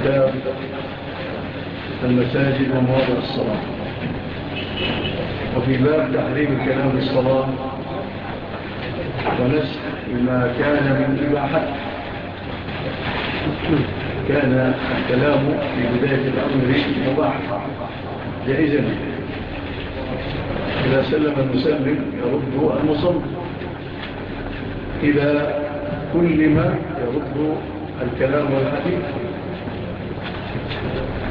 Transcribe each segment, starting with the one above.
كتاب المساجد ومواضع الصلاة. وفي باب تحريم الكلام للصلاة ونسخ ما كان من إباحة. كان الكلام في بداية الأمر مباحة. جائزا. إذا سلم المسلم يرد المصمم إذا كل ما يرد الكلام والحديث.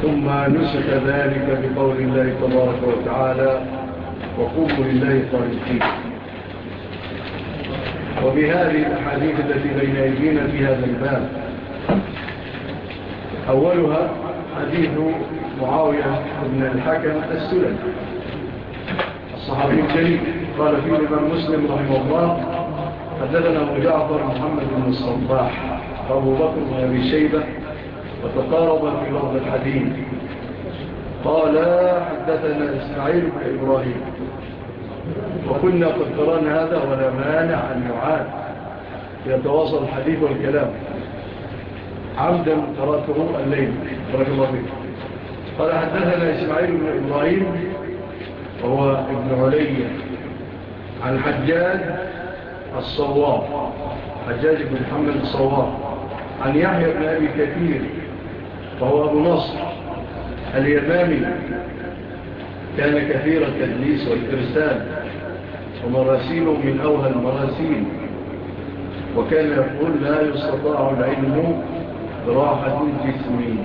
ثم نسك ذلك بقول الله تبارك وتعالى وقوموا لله طريقين وبهذه الأحاديث التي بين أيدينا في هذا الباب. أولها حديث معاوية بن الحكم السلم الصحابي الجليل قال فيه الإمام مسلم رحمه الله حدثنا أبو جعفر محمد بن الصباح أبو بكر أبي شيبة وتقاربا في لغة الحديث. قال حدثنا إسماعيل بن إبراهيم. وكنا قد قرأنا هذا ولا مانع أن يعاد. يتواصل الحديث والكلام. عمدا تراته الليل. بارك الله فيك. قال حدثنا إسماعيل بن إبراهيم. وهو ابن علي عن حجاج الصواب حجاج بن محمد الصواب عن يحيى بن أبي كثير وهو أبو نصر اليمامي. كان كثير التدليس والإرسال ومراسيله من أوهى المراسيل. وكان يقول لا يستطاع العلم براحة الجسم.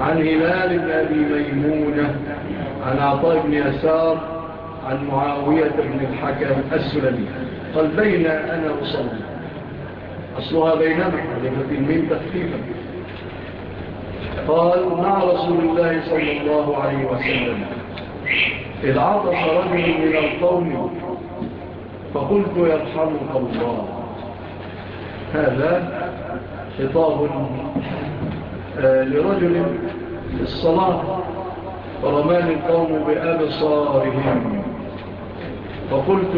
عن هلال بن أبي ميمونة عن عطاء بن أسار عن معاوية بن الحكم السلمي. قال بين أنا أصلي أصلها بينما لما يعني تلمين تخفيفا. قال مع رسول الله صلى الله عليه وسلم. إذ عطس رجل من القوم فقلت يرحمك الله. هذا خطاب آه، لرجل في الصلاة ورمان القوم بأبصارهم. فقلت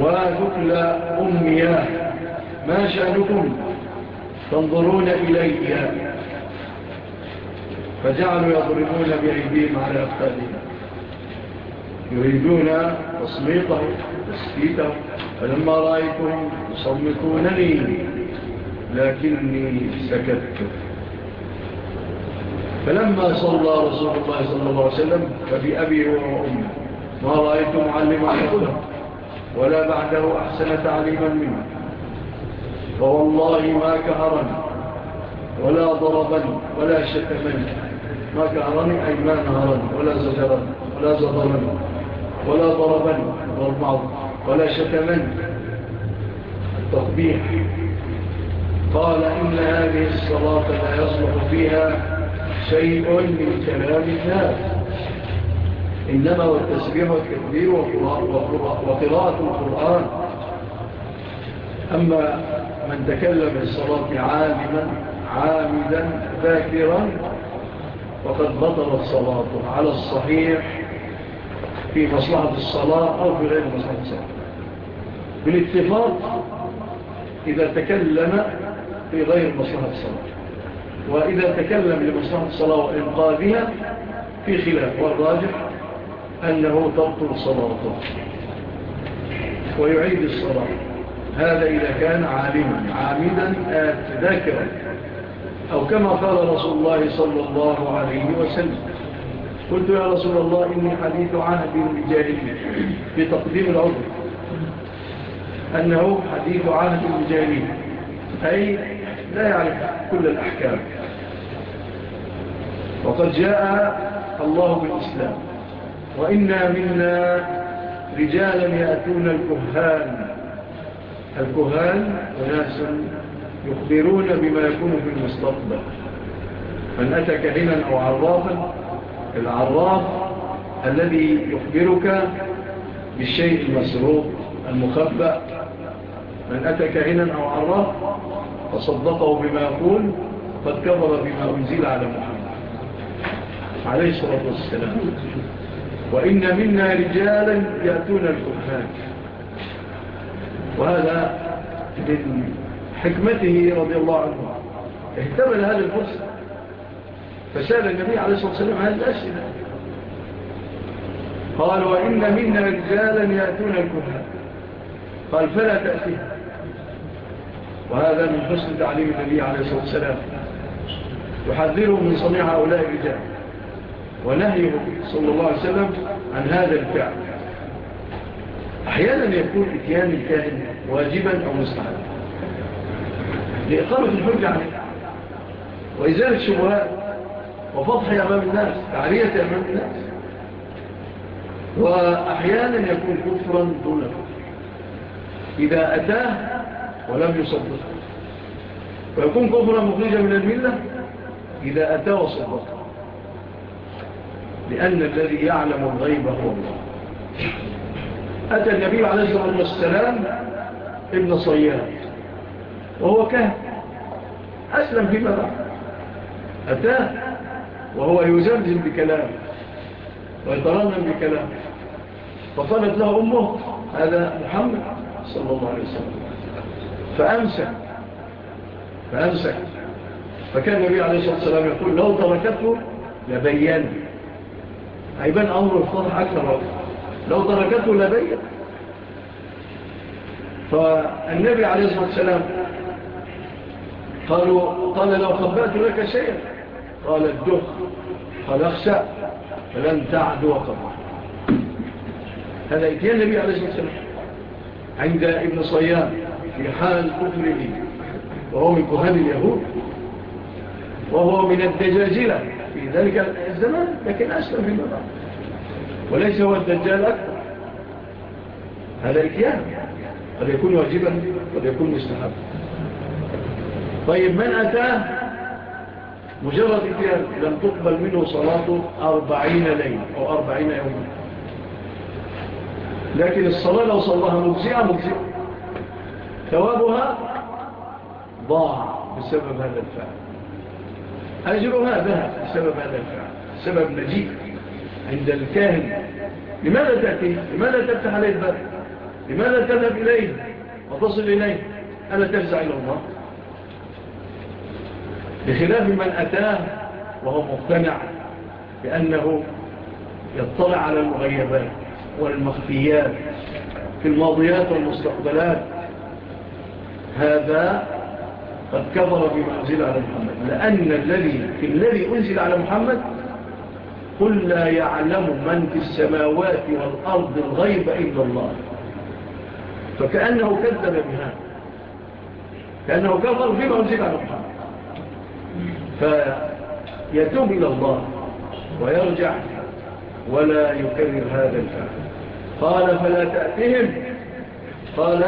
وذكل أمياه ما شأنكم؟ تنظرون إليها فجعلوا يضربون بأيديهم على أفتادنا يريدون تصميطه تسكيته فلما رأيتهم يصمتونني لكني سكتت فلما صلى رسول الله صلى الله عليه وسلم فبأبي وأمه ما رأيت علم حقنا ولا بعده أحسن تعليما منه. فوالله ما كهرني ولا ضربني ولا شتمني ما كهرني أي ما نهرني ولا زجرني ولا زضرني ولا ضربني ولا شتمني التطبيح قال إن هذه الصلاة لا يصلح فيها شيء من كلام الناس. إنما والتسبيح والتكبير وقراءة القرآن. أما من تكلم بالصلاة عالما عامدا ذاكرا وقد بطل الصلاة على الصحيح في مصلحة الصلاة أو في غير مصلحة الصلاة. بالاتفاق إذا تكلم في غير مصلحة الصلاة وإذا تكلم لمصلحة الصلاة وإنقاذها في خلاف. والراجح أنه تبطل صلاته ويعيد الصلاة. هذا إذا كان عالما عامدا آه، ذاكرا أو كما قال رسول الله صلى الله عليه وسلم. قلت يا رسول الله إني حديث عهد مجاهدي في تقديم العذر. أنه حديث عهد بجاهلية أي لا يعرف كل الأحكام. وقد جاء الله بالإسلام. وإنا منا رجالا يأتون الكهان. الكهان وناس يخبرون بما يكون في المستقبل. من أتى كهنا أو عرافا العراف الذي يخبرك بالشيء المسروق المخبأ. من أتى كهنا أو عراف فصدقه بما يقول قد كبر بما أنزل على محمد. عليه الصلاة والسلام. وإن منا رجالا يأتون الكهان. وهذا من حكمته رضي الله عنه. اهتمل هذا الفرصة فسأل النبي عليه الصلاة والسلام هذه الأسئلة. قال وإن منا رجالا يأتون الكهان. قال فلا تأتيها وهذا من حسن تعليم النبي عليه الصلاة والسلام. يحذره من صنيع هؤلاء الرجال. ونهيه صلى الله عليه وسلم عن هذا الفعل. أحيانا يكون إتيان الكاهن واجبا أو مستحبا. لإقامة الحج عليه وإزالة الشبهات وفضح أمام الناس تعرية أمام الناس. وأحيانا يكون كفرا دون كفر. إذا أتاه ولم يصدقه. ويكون كفرا مخرجا من الملة إذا أتاه وصدقه. لأن الذي يعلم الغيب هو الله. أتى النبي عليه الصلاة والسلام ابن صياد وهو كهن أسلم فيما بعد. أتاه وهو يزمزم بكلام ويترنم بكلام. فقالت له أمه هذا محمد صلى الله عليه وسلم. فأمسك فأمسك. فكان النبي عليه الصلاة والسلام يقول لو تركته لبيان هيبان أمر الفرح أكثر وأكثر. لو تركته لبيت. فالنبي عليه الصلاة والسلام قالوا قال لو خبأت لك شيئا. قال الدخ قال اخشى فلن تعد وقبع هذا اتيان النبي عليه الصلاة والسلام عند ابن صيام في حال كفره وهو من كهان اليهود وهو من الدجاجلة في ذلك الزمان لكن أسلم في المبارك وليس هو الدجال هذا الكيان قد يكون واجبا قد يكون مستحب طيب من أتاه مجرد كيان لم تقبل منه صلاته أربعين ليل أو أربعين يوم لكن الصلاة لو صلاها مجزئة مجزئة. ثوابها ضاع بسبب هذا الفعل. أجرها ذهب بسبب هذا الفعل. سبب نجيب. عند الكاهن لماذا تأتي؟ لماذا تفتح عليه الباب؟ لماذا تذهب إليه وتصل إليه؟ ألا تفزع إلى الله بخلاف من أتاه وهو مقتنع بأنه يطلع على المغيبات والمخفيات في الماضيات والمستقبلات هذا قد كبر بما أنزل على محمد لأن الذي في الذي أنزل على محمد قل لا يعلم من في السماوات والأرض الغيب إلا الله. فكأنه كذب بها كأنه كفر فيما أنزل عن الله فيتوب إلى الله ويرجع ولا يكرر هذا الفعل. قال فلا تأتهم قال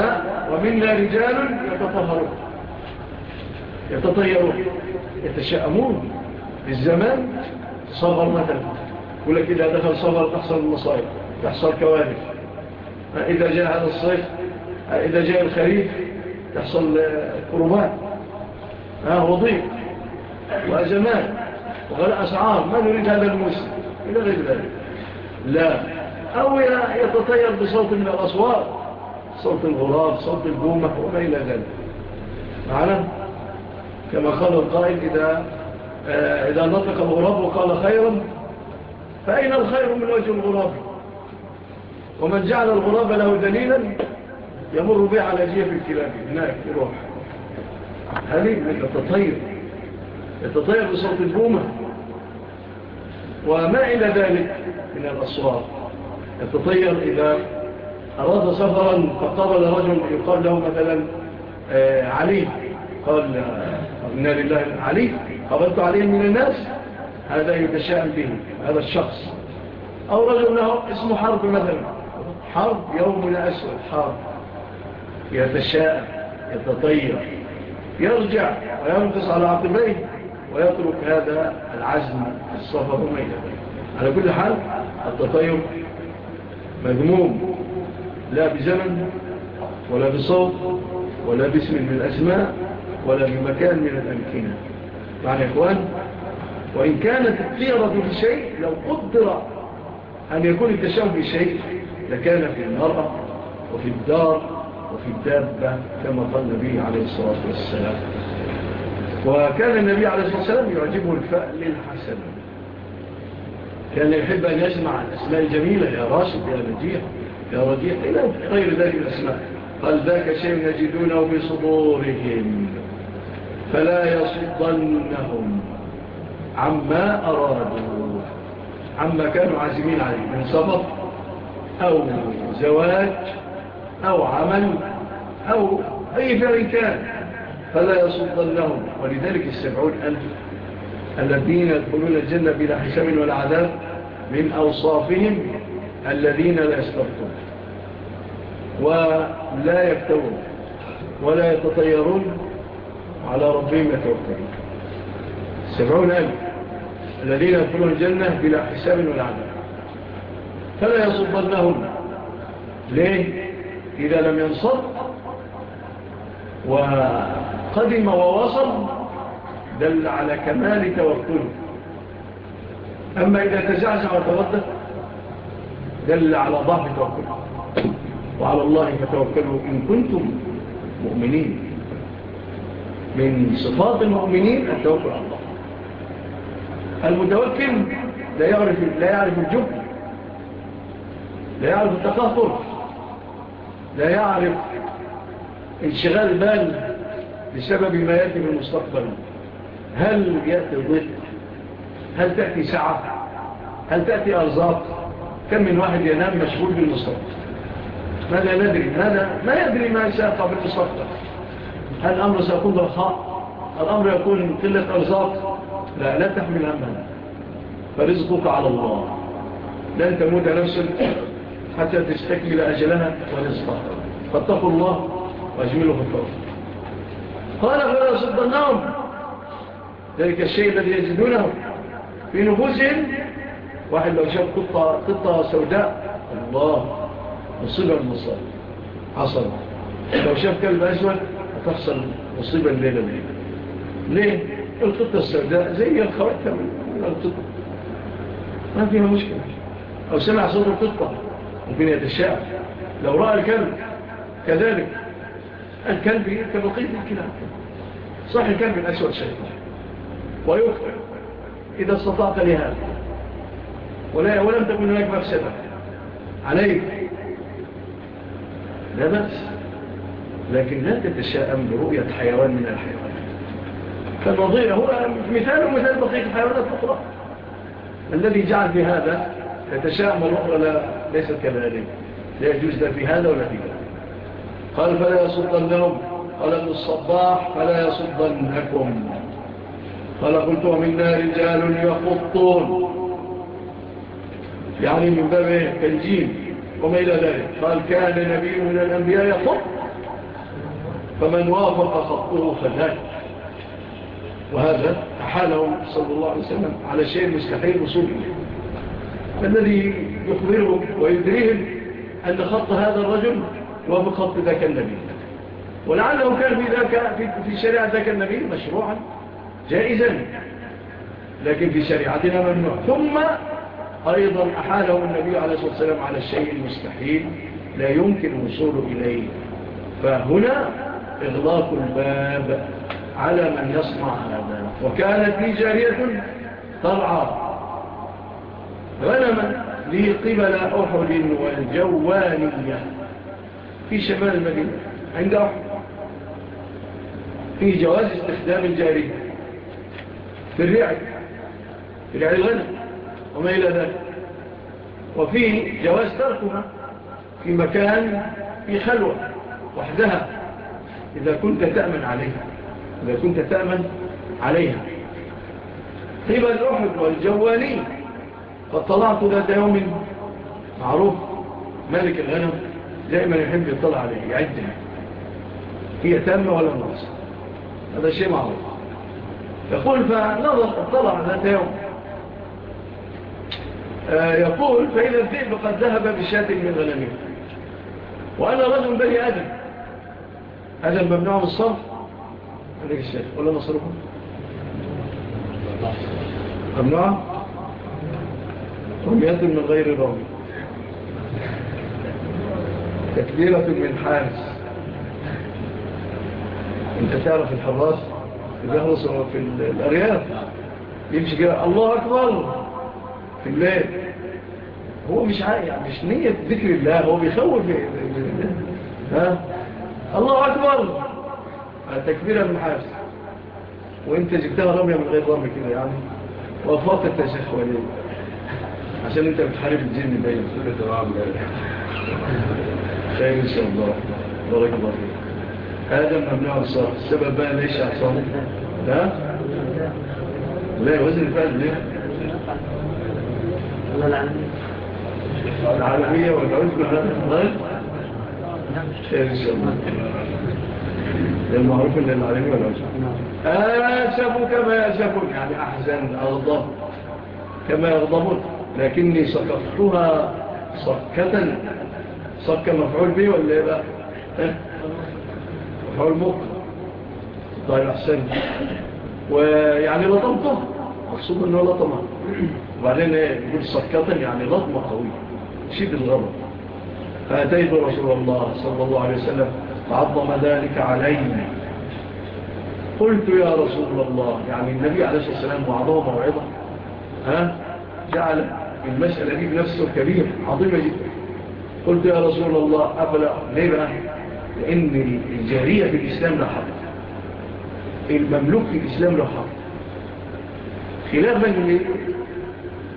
ومنا رجال يتطهرون. يتطيرون. يتشأمون بالزمان صبر مثلا يقول لك إذا دخل صبر تحصل المصائب. تحصل كوارث. إذا جاء هذا الصيف إذا جاء الخريف تحصل كربات وضيق. وأزمان. وغلاء أسعار. ما نريد هذا الموسم. إلى غير ذلك. لا. أو يتطير بصوت من الأصوات. صوت الغراب صوت البومة وما إلى ذلك. معنا كما قال القائل إذا آه، إذا نطق الغراب وقال خيرا فأين الخير من وجه الغراب؟ ومن جعل الغراب له دليلا يمر به على جيف الكلاب هناك روح. هذه يتطير يتطير بصوت البومة. وما إلى ذلك من الأصوار يتطير إذا أراد سفرا فقابل رجل يقال له مثلا آه، علي. قال آه، إنا لله علي. قبلت عليه من الناس هذا يتشاءم به هذا الشخص. أو رجل له اسمه حرب مثلا. حرب يوم الأسود حرب. يتشاءم يتطير يرجع وينقص على عقبيه ويترك هذا العزم الصفر ميلا على كل حال التطير مذموم. لا بزمن ولا بصوت ولا باسم من الأسماء ولا بمكان من الأمكنة. معنى يا إخوان وإن كانت الطيرة شيء لو قدر أن يكون التشاهم في شيء لكان في المرأة وفي الدار وفي الدابة كما قال النبي عليه الصلاة والسلام. وكان النبي عليه الصلاة والسلام يعجبه الفأل الحسن كان يحب أن يسمع الأسماء الجميلة يا راشد يا نجيح يا رجيح إلى غير ذلك الأسماء. قال ذاك شيء يجدونه في صدورهم. فلا يصدنهم عما أرادوا. عما كانوا عازمين عليه من سفر أو زواج أو عمل أو أي فعل كان. فلا يصدنهم. ولذلك السبعون ألف الذين يدخلون الجنة بلا حساب ولا عذاب من أوصافهم الذين لا يستفتون ولا يفتون ولا يتطيرون على ربهم يتوكلون. سبعون ألف الذين يدخلون الجنة بلا حساب ولا عدل فلا يصبنهن ليه؟ إذا لم ينصر وقدم ووصل دل على كمال توكله. أما إذا تزعزع وتودى دل على ضعف توكله. وعلى الله فتوكلوا إن كنتم مؤمنين. من صفات المؤمنين التوكل على الله. المتوكل لا يعرف لا يعرف الجبن لا يعرف التقهقر لا يعرف انشغال بال بسبب ما يأتي من المستقبل. هل يأتي ضيق هل تأتي ساعة؟ هل تأتي أرزاق؟ كم من واحد ينام مشغول بالمستقبل؟ ماذا ندري؟ ماذا ما يدري ما سيقع بالمستقبل. هل الأمر سيكون برخاء الأمر يكون قلة أرزاق. لا لا تحمل أمان فرزقك على الله. لن تموت نفسك حتى تستكمل أجلها ورزقها. فاتقوا الله واجملوا في الطرف قال فلا صدناهم نعم، ذلك الشيء الذي يجدونه في نفوسهم. واحد لو شاف قطة, قطة سوداء الله مصيبة المصاب حصل. لو شاف كلب أسود تحصل مصيبة الليلة ليلة ليه؟ القطة السوداء زي الخواتة من القطة ما فيها مشكلة. أو سمع صوت القطة. ممكن يتشاء لو رأى الكلب. كذلك. الكلب كبقية الكلاب. صح الكلب الأسود شيطان ويخطئ إذا استطعت لهذا. ولا ولم تكن هناك مفسدة. عليك. لا بأس. لكن لا تتشاءم برؤية حيوان من الحيوانات فالنظير هو مثال مثال بقية الحيوانات الأخرى الذي جعل في هذا تتشاءم الأخرى لا ليست كذلك لا يجوز لا في هذا ولا في هذا. قال فلا يصدن لهم قال ابن الصباح فلا يصدنكم. قال قلت ومنا رجال يخطون. يعني من باب تنجيم وما إلى ذلك. قال كان نبي من الأنبياء يخط فمن وافق صدقه فذاك وهذا حاله صلى الله عليه وسلم على شيء مستحيل وصوله فالذي يخبرهم ويدريهم أن خط هذا الرجل وبخط ذاك النبي. ولعله كان في ذاك في شريعة ذاك النبي مشروعا جائزا. لكن في شريعتنا ممنوع. ثم أيضا أحاله النبي عليه الصلاة والسلام على الشيء المستحيل لا يمكن الوصول إليه. فهنا إغلاق الباب على من يصنع. هذا وكانت لي جارية طلعة غنما لي قبل أحد والجوانية. في شمال المدينة. عند أحد. في جواز استخدام الجارية. في الرعي. في رعي الغنم. وما إلى ذلك. وفيه جواز تركها في مكان في خلوة وحدها. إذا كنت تأمن عليها. إذا كنت تأمن عليها. طيب قبل الرحب والجوالي قد طلعت ذات يوم معروف. ملك الغنم دائما يحب يطلع عليه يعدها يعني. هي تامة ولا مناصة هذا شيء معروف. يقول فنظر اطلع ذات يوم. آه، يقول فإذا الذئب قد ذهب بشاة من غنمه. وأنا رجل بني أدم. هذا الممنوع من الصرف. قال لك الشيخ قول لنا صرفه ممنوع؟ رميات من غير رمي تكبيرة من حارس. انت تعرف الحراس؟ بيخلص في الأرياف. يمشي كده. الله أكبر. في الليل. هو مش عايق مش نية ذكر الله. هو بيخوف ها؟ الله أكبر. تكبير من حاجة وإنت جبتها رمية من غير رمية كده يعني. وفاطت يا شيخ وليد. عشان أنت بتحارب الجن باين. خير إن شاء الله. بارك الله فيك. هذا ممنوع الصرف. السبب بقى ليش يحصل لا لا وزن الفعل ليه؟ العالمية والعزمة هذا المعروف اللي العالمي ولا آسفوا كما يأسفك يعني أحزن أغضب كما يغضبون لكني سقطتها صكة صكة مفعول به ولا إيه بقى مفعول مقر طيب أحسن ويعني لطمته مقصود أنه لطمه وبعدين يقول صكة يعني لطمة قوية شيء بالغضب فأتيت رسول الله صلى الله عليه وسلم فعظم ذلك علينا قلت يا رسول الله يعني النبي عليه الصلاة والسلام وعظه موعظة ها؟ جعل المسألة دي بنفسه كبير عظيمة جدا. قلت يا رسول الله أبلغ ليه بقى لأن الجارية في الإسلام لا حق المملوك في الإسلام لا حق خلافا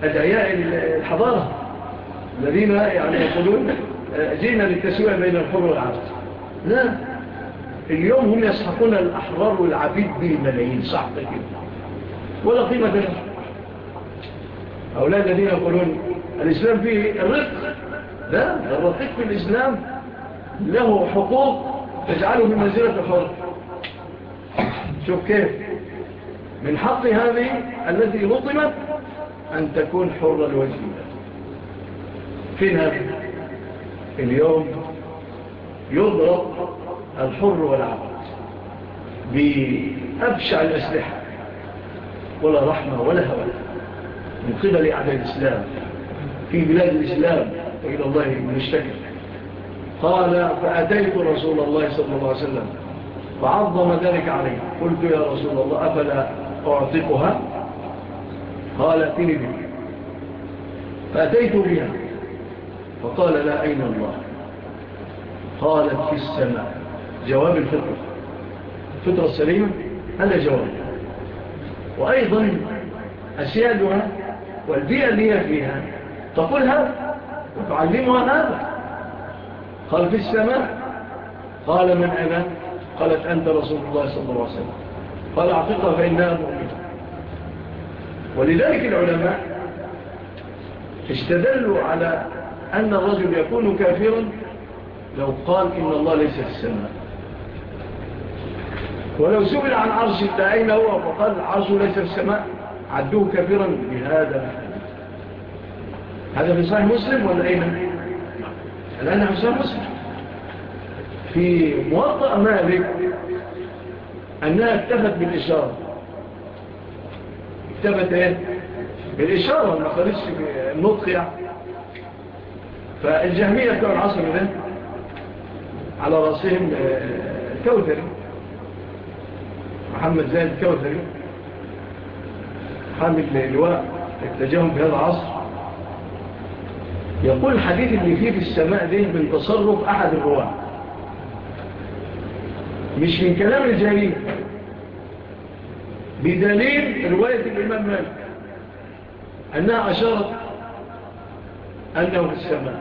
لأدعياء الحضارة الذين يعني يقولون جئنا للتسوية بين الحر والعبد. لا. اليوم هم يسحقون الأحرار والعبيد بالملايين صعب جدا ولا قيمة لهم. هؤلاء الذين يقولون الإسلام فيه الرق لا الرقيق في الإسلام له حقوق تجعله من منزلة الحر. شوف كيف. من حق هذه التي لطمت أن تكون حرا وجيدا فين هذه؟ اليوم يضرب الحر والعبد بأبشع الأسلحة ولا رحمة ولا هوى من قبل أعداء الإسلام في بلاد الإسلام وإلى الله المشتكل قال فأتيت رسول الله صلى الله عليه وسلم فعظم ذلك عليه قلت يا رسول الله أفلا أعطيقها قال أتني بها. فأتيت بها. فقال لا أين الله؟ قالت في السماء. جواب الفطرة. الفطرة السليمة هذا جواب. وأيضا أسيادها والبيئة اللي هي فيها تقول هذا وتعلمها هذا. قال في السماء. قال من أنا قالت أنت رسول الله صلى الله عليه وسلم. قال أعطيقها فإنها مؤمنة. ولذلك العلماء استدلوا على أن الرجل يكون كافرا لو قال إن الله ليس في السماء. ولو سئل عن عرش الدعين هو فقال عرشه ليس في السماء. عدوه كافرا بهذا هذا في صحيح مسلم ولا أين الآن في صحيح مسلم. في موضع مالك أنها اكتفت بالإشارة. اكتفت إيه؟ بالإشارة ما خلصش بالنطق يعني. فالجهمية بتوع العصر ده على رأسهم آه، كوثري محمد زاهد كوثري حامل للواء اتجاهم في هذا العصر. يقول الحديث اللي فيه في السماء ده من تصرف أحد الرواة مش من كلام الجهمية بدليل رواية الإمام مالك أنها أشارت أنه في السماء.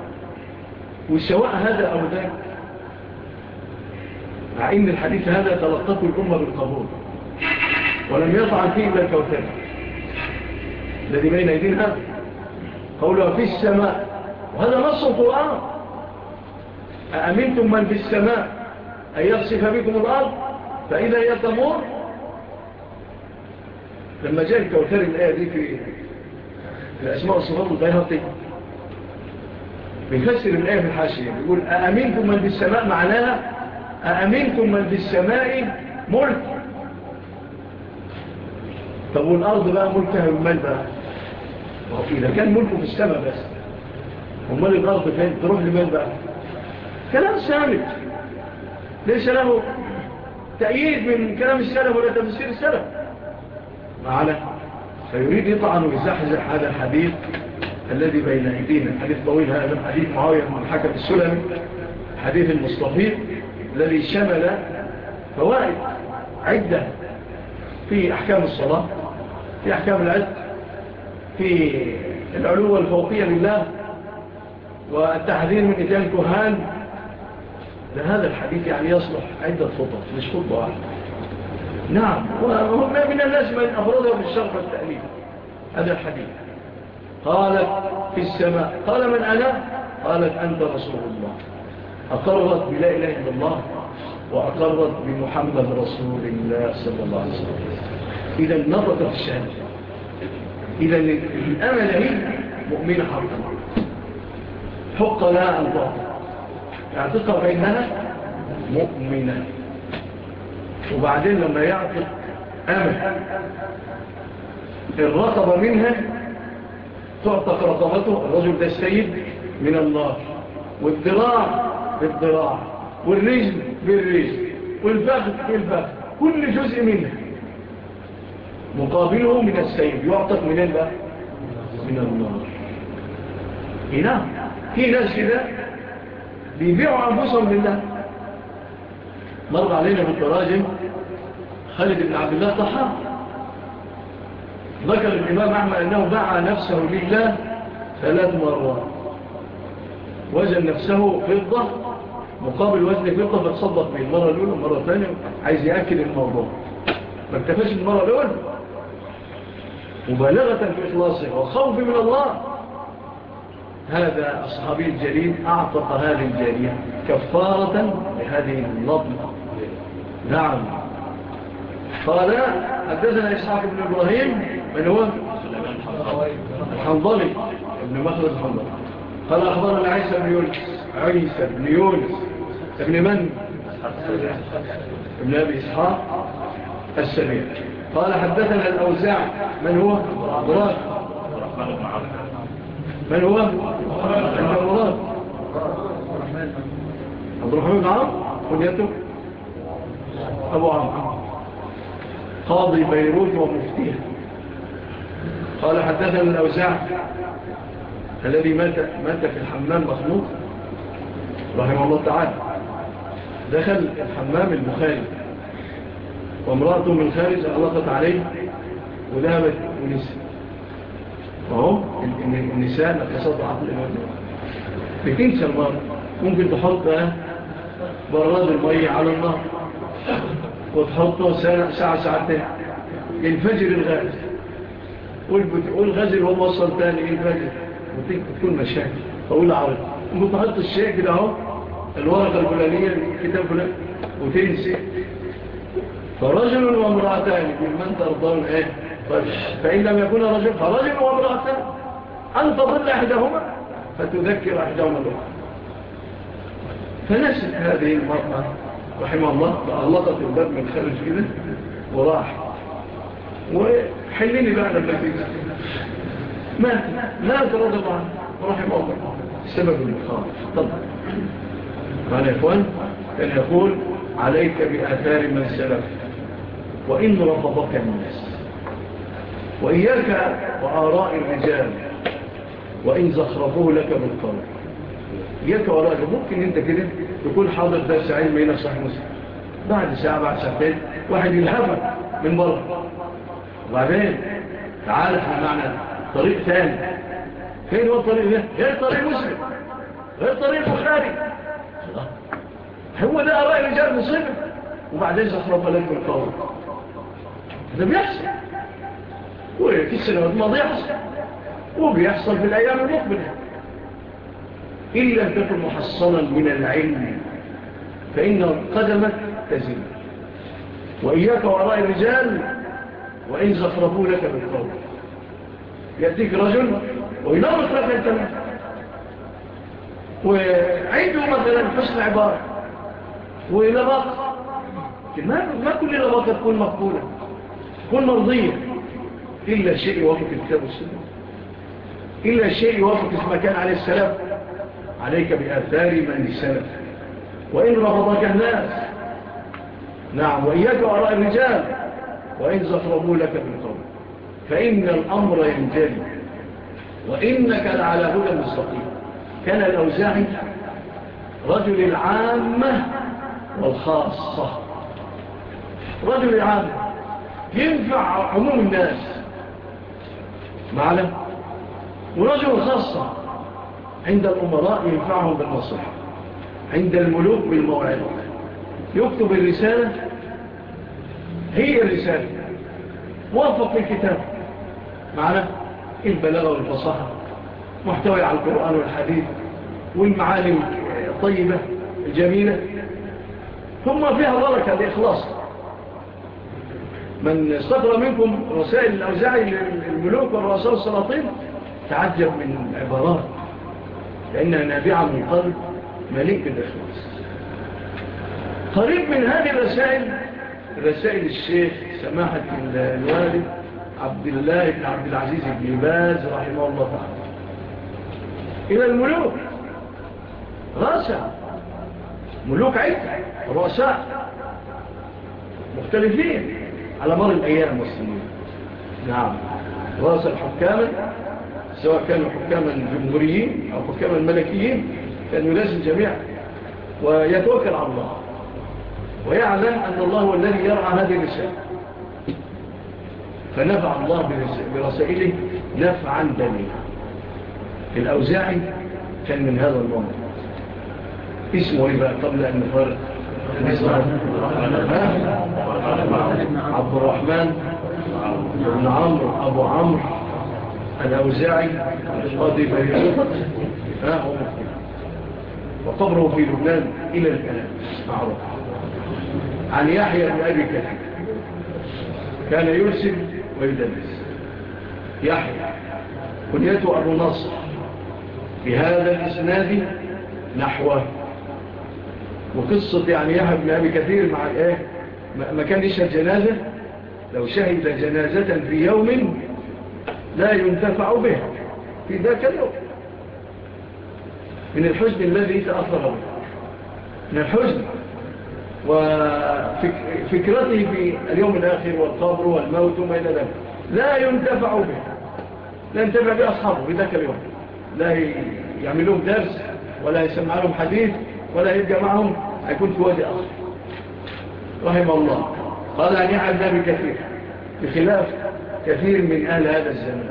وسواء هذا أو ذاك. مع إن الحديث هذا تلقته الأمة بالقبول. ولم يطعن فيه إلا الكوثر. الذي بين أيدينا قولها في السماء. وهذا نص القرآن. أأمنتم من في السماء أن يصف بكم الأرض؟ فإذا هي تمر لما جاء الكوثر الآية دي في الأسماء والصفات البيهطية بيفسر الآية في الحاشية بيقول أأمنكم من في السماء؟ معناها أأمنكم من في السماء ملك. طب والأرض بقى ملكها يمال بقى؟ إذا كان ملكه في السماء بس أمال الأرض كانت تروح لمال بقى؟ كلام سامت ليس له تأييد من كلام السلف ولا تفسير السلف. معنا فيريد يطعن ويزحزح هذا الحديث. الذي بين أيدينا. حديث طويل هذا حديث معاوية من الحكم السلمي حديث المستفيد الذي شمل فوائد عدة في أحكام الصلاة في أحكام العد في العلو والفوقية لله والتحذير من إتيان كهان لهذا الحديث يعني يصلح عدة خطط مش خطة واحدة. نعم ومن من الناس من أفرادها بالشرف والتأليف. هذا الحديث. قالت في السماء. قال من أنا؟ قالت أنت رسول الله. أقرت بلا إله إلا الله وأقرت بمحمد رسول الله صلى الله عليه وسلم. إذا نبض في الشهادة إذا الأمل هي مؤمنة حقا. حق لا الله يعتقى بأنها مؤمنة. وبعدين لما يعتق أمل الرطب منها تعطف رقبته الرجل ده السيد من الله والذراع بالذراع والرجل بالرجل والفخذ بالفخذ كل جزء منها. مقابله من السيد يعطف من الله من الله. هنا في ناس كده بيبيعوا أنفسهم لله. مرض علينا بالتراجم خالد بن عبد الله طحاق ذكر الإمام أحمد أنه باع نفسه لله ثلاث مرات. وزن نفسه فضة مقابل وزن فضة فتصدق به. المرة الأولى ومرة الثانية عايز يأكل الموضوع. ما اكتفاش المرة الأولى. مبالغة في إخلاصه وخوف من الله. هذا أصحابي الجليل أعطق هذه الجالية كفارة لهذه النظمة. نعم. قال حدثنا إسحاق بن إبراهيم من هو؟ الحنظلي. ابن مخرج الحنظلي. قال أخبرنا عيسى بن يونس. عيسى بن يونس. ابن من؟ ابن أبي إسحاق السريع قال حدثنا الأوزاع. من هو؟ مراد. من هو؟ مراد عبد الرحمن العرب كنيته أبو عمرو قاضي بيروت ومفتيها قال حدثنا الأوزاع. الذي مات, مات في الحمام مخلوق. رحمه الله تعالى. دخل الحمام البخاري وامرأته من خارج ألقت عليه وذهبت ونسى وهم النساء لقصد عقل بتنسى المرأة ممكن تحط براد المية على النهر وتحطه ساعة ساعتين. الفجر الغائز قول بتقول غزل وما وصلتها لإيه الفجر وتيجي تكون مشاكل. فقول عرض متحط الشيء كده أهو الورقة الفلانية الكتاب فلان وتنسي. فرجل وامرأتان من ترضون إيه؟ فإن لم يكون رجل فرجل وامرأتان أن تضل أحدهما؟ فتذكر أحدهما الأخرى. فنسيت هذه المرأة رحمه الله فأغلقت الباب من خارج كده وراح وحليني بقى لما فيه ما لا ترضى الله رحمه الله. سبب المخاطر طبعا قال يا إخوان كان يقول عليك بآثار من سلف وإن رفضك الناس وإياك وآراء الرجال وإن زخرفوه لك بالقول. إياك وآراء ممكن أنت كده تكون حاضر درس علم هنا صحيح مسلم. بعد ساعة بعد ساعتين واحد يلهفك من بره. وبعدين تعال إحنا معنا طريق ثاني فين هو الطريق ده غير طريق مسلم غير طريق بخاري هو ده اراء رجال مسلم۔ وبعدين زخرف لكم القول ده بيحصل وفي السنوات الماضيه حصل وبيحصل في الأيام المقبله ان لم تكن محصنا من العلم فان قدمك تزيد واياك واراء الرجال وإن زخرفوا لك بالقول يأتيك رجل وينظف لك أنت وعنده مثلا حسن عبارة ولباط ما كل لباطة تكون مقبولة. تكون مرضية. إلا شيء يوافق الكتاب السنة إلا شيء يوافق ما كان عليه السلام. عليك بآثار من السلف وإن رفضك الناس. نعم وإياك وأراء الرجال. وإن زفرموا لك بالقول فإن الأمر ينتهي وإنك لعلى هدى مستقيم. كان الأوزاعي رجل العامة والخاصة. رجل العامة. ينفع عموم الناس. معلم. ورجل خاصة. عند الأمراء ينفعهم بالنصح عند الملوك بالموعد يكتب الرسالة هي الرسالة. وافق الكتاب. معنا البلاغة والفصاحة محتوي على القرآن والحديث والمعالم الطيبة الجميلة ثم فيها بركة لإخلاص. من استقر منكم رسائل الأوزاع الملوك والرسائل السلاطين تعجب من عبارات لأنها نابعة من قلب مليك الإخلاص قريب من هذه الرسائل رسائل الشيخ سماحة الوالد عبد الله بن عبد العزيز بن باز رحمه الله تعالى. إلى الملوك. رأسا. ملوك عدة. رؤساء. مختلفين. على مر الأيام والسنين. نعم. رأسا حكاما. سواء كانوا حكاما جمهوريين أو حكاما ملكيين كانوا لازم جميعا. ويتوكل على الله. ويعلم أن الله هو الذي يرعى هذه الرسالة. فنفع الله برسائله نفعا دميعا الأوزاعي كان من هذا المنطق اسمه إيه قبل أن نفرق؟ عبد الرحمن بن عمرو أبو عمرو الأوزاعي قاضي بيروت وقبره في لبنان إلى الآن. معروف. عن يحيى بن أبي كثير. كان يرسل ويدنس يحيى كنيته أبو نصر. بهذا الإسناد نحوه. وقصة يعني يحيى بن أبي كثير مع الآه ما كان ليش الجنازة. لو شهد جنازة في يوم لا ينتفع به في ذاك اليوم. من الحزن الذي تأثر به. من الحزن. وفكرته في اليوم الآخر والقبر والموت وما إلى ذلك. لا ينتفع به. لا ينتفع به أصحابه ذلك اليوم. لا يعملهم درس ولا يسمع لهم حديث ولا يبقى معهم. هيكون في وادي أخر. رحمه الله. قال أن يعد ذلك كثير. بخلاف كثير من أهل هذا الزمان.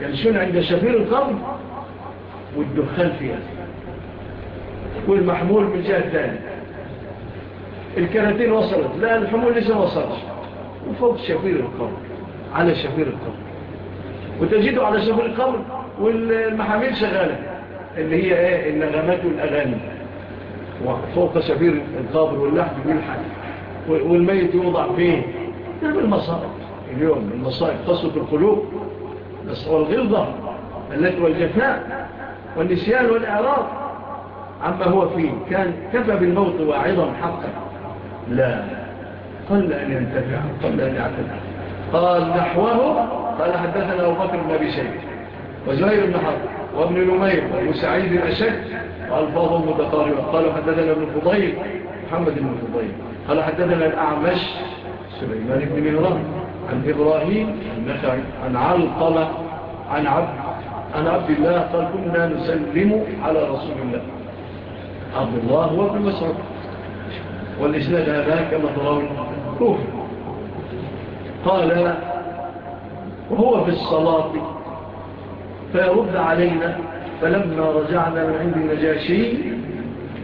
يلسون عند شفير القبر والدخان فيها. والمحمول من جهة ثانية. الكراتين وصلت. لا الحمول لسه ما وصلش. وفوق شفير القبر على شفير القبر وتجده على شفير القبر والمحاميل شغالة اللي هي إيه؟ النغمات والأغاني. وفوق شفير القبر واللحم والحب والميت يوضع فيه. نعم، بالمصائب اليوم المصائب قصة القلوب. بس والغلظة التي والجفاء والنسيان والإعراض عما هو فيه. كان كفى بالموت واعظا حقا. لا. قل أن ينتفع قل أن يعتدع قال نحوه قال حدثنا أبو بكر بن أبي وزهير بن حرب وابن نمير وابن سعيد الأشد وألفاظ متقاربة قالوا حدثنا ابن فضيل محمد بن فضيل. قال حدثنا الأعمش سليمان بن مهران عن إبراهيم النخعي عن علقلة عن عبد عن عبد الله قال كنا نسلم على رسول الله. عبد الله وابن مسعود. والإسناد هذا كما ترون كوفي قال وهو في الصلاة فيرد علينا فلما رجعنا من عند النجاشي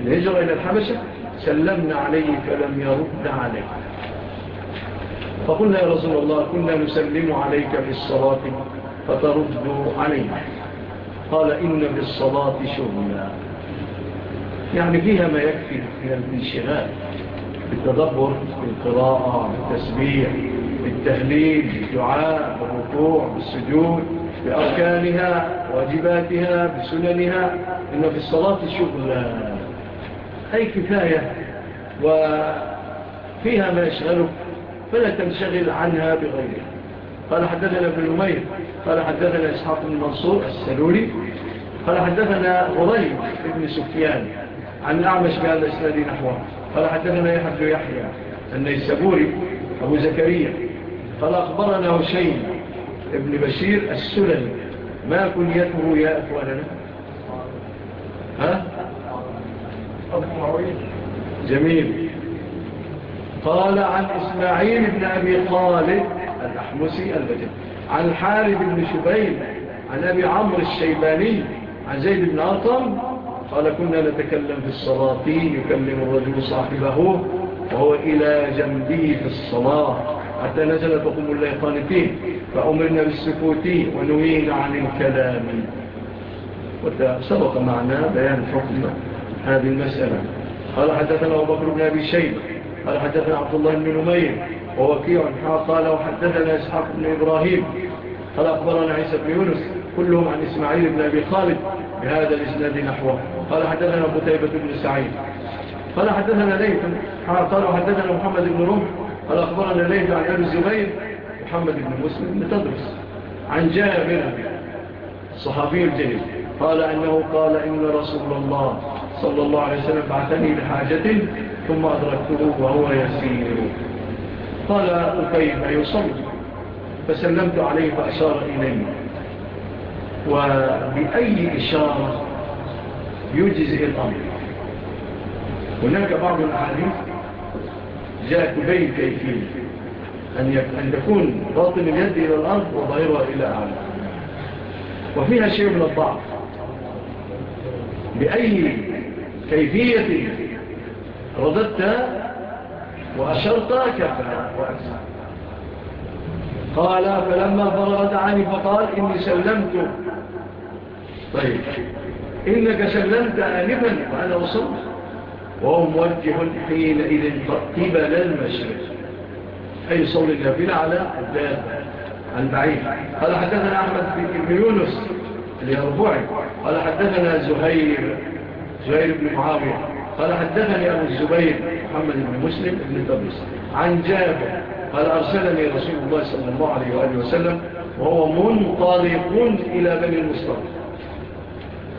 الهجرة إلى الحبشة سلمنا عليه فلم يرد علينا. فقلنا يا رسول الله كنا نسلم عليك في الصلاة فترد علينا. قال إن في الصلاة شغلا. يعني فيها ما يكفي من الانشغال بالتدبر بالقراءة بالتسبيح بالتهليل بالدعاء بالركوع بالسجود بأركانها واجباتها بسننها. إن في الصلاة شغل أي كفاية وفيها ما يشغلك فلا تنشغل عنها بغيرها. قال حدثنا ابن المير قال حدثنا إسحاق بن منصور السلولي قال حدثنا غريب بن سفيان عن نعمش بهذا الإسناد نحوه. قال حدثنا يحيى يحيى السبوري أبو زكريا. قال أخبرنا هشين ابن بشير السلل ما كنيته يا أخواننا ها؟ جميل. قال عن إسماعيل بن أبي خالد الأحمسي البجل عن حارب بن شبيل عن أبي عمر الشيباني عن زيد بن أرطم قال كنا نتكلم في الصلاة يكلم الرجل صاحبه وهو إلى جنبه في الصلاة. حتى نزل فقم الله فيه فأمرنا بالسكوت ونهينا عن الكلام. وسبق معنا بيان حكم هذه المسألة. قال حدثنا أبو بكر بن أبي شيب قال حدثنا عبد الله بن نمير ووكيع قال وحدثنا إسحاق بن إبراهيم. قال أخبرنا عيسى بن يونس كلهم عن إسماعيل بن أبي خالد بهذا الإسناد نحوه. قال حدثنا أبو تيبة بن سعيد. قال حدثنا ليث قال حدثنا محمد بن رمح قال أخبرنا ليث عن أبي الزبير. محمد بن مسلم لتدرس عن جابر الصحابي الجليل. قال أنه قال إن رسول الله صلى الله عليه وسلم بعثني لحاجة ثم أدركته وهو يسير. قال أكيب يصلي. فسلمت عليه فأشار إليه. وبأي إشارة يجزئ الأمر. هناك بعض الأحاديث جاءت بين كيفية أن يكون باطن اليد إلى الأرض وظاهرها إلى أعلى. وفيها شيء من الضعف. بأي كيفية رددت وأشرت كفا قال فلما فرغت عني فقال إني سلمت. طيب. إنك سلمت آنفا وأنا وصلت وهو موجه حينئذ قبل المشرق. أي صول النبيل على الباب البعيد. قال حدثنا أحمد بن يونس الأربعي قال حدثنا زهير زهير بن معاوية. قال حدثني أبو الزبير محمد بن مسلم بن دبس عن جابر قال أرسلني رسول الله صلى الله عليه وآله وسلم وهو منطلق إلى بني المصطفى.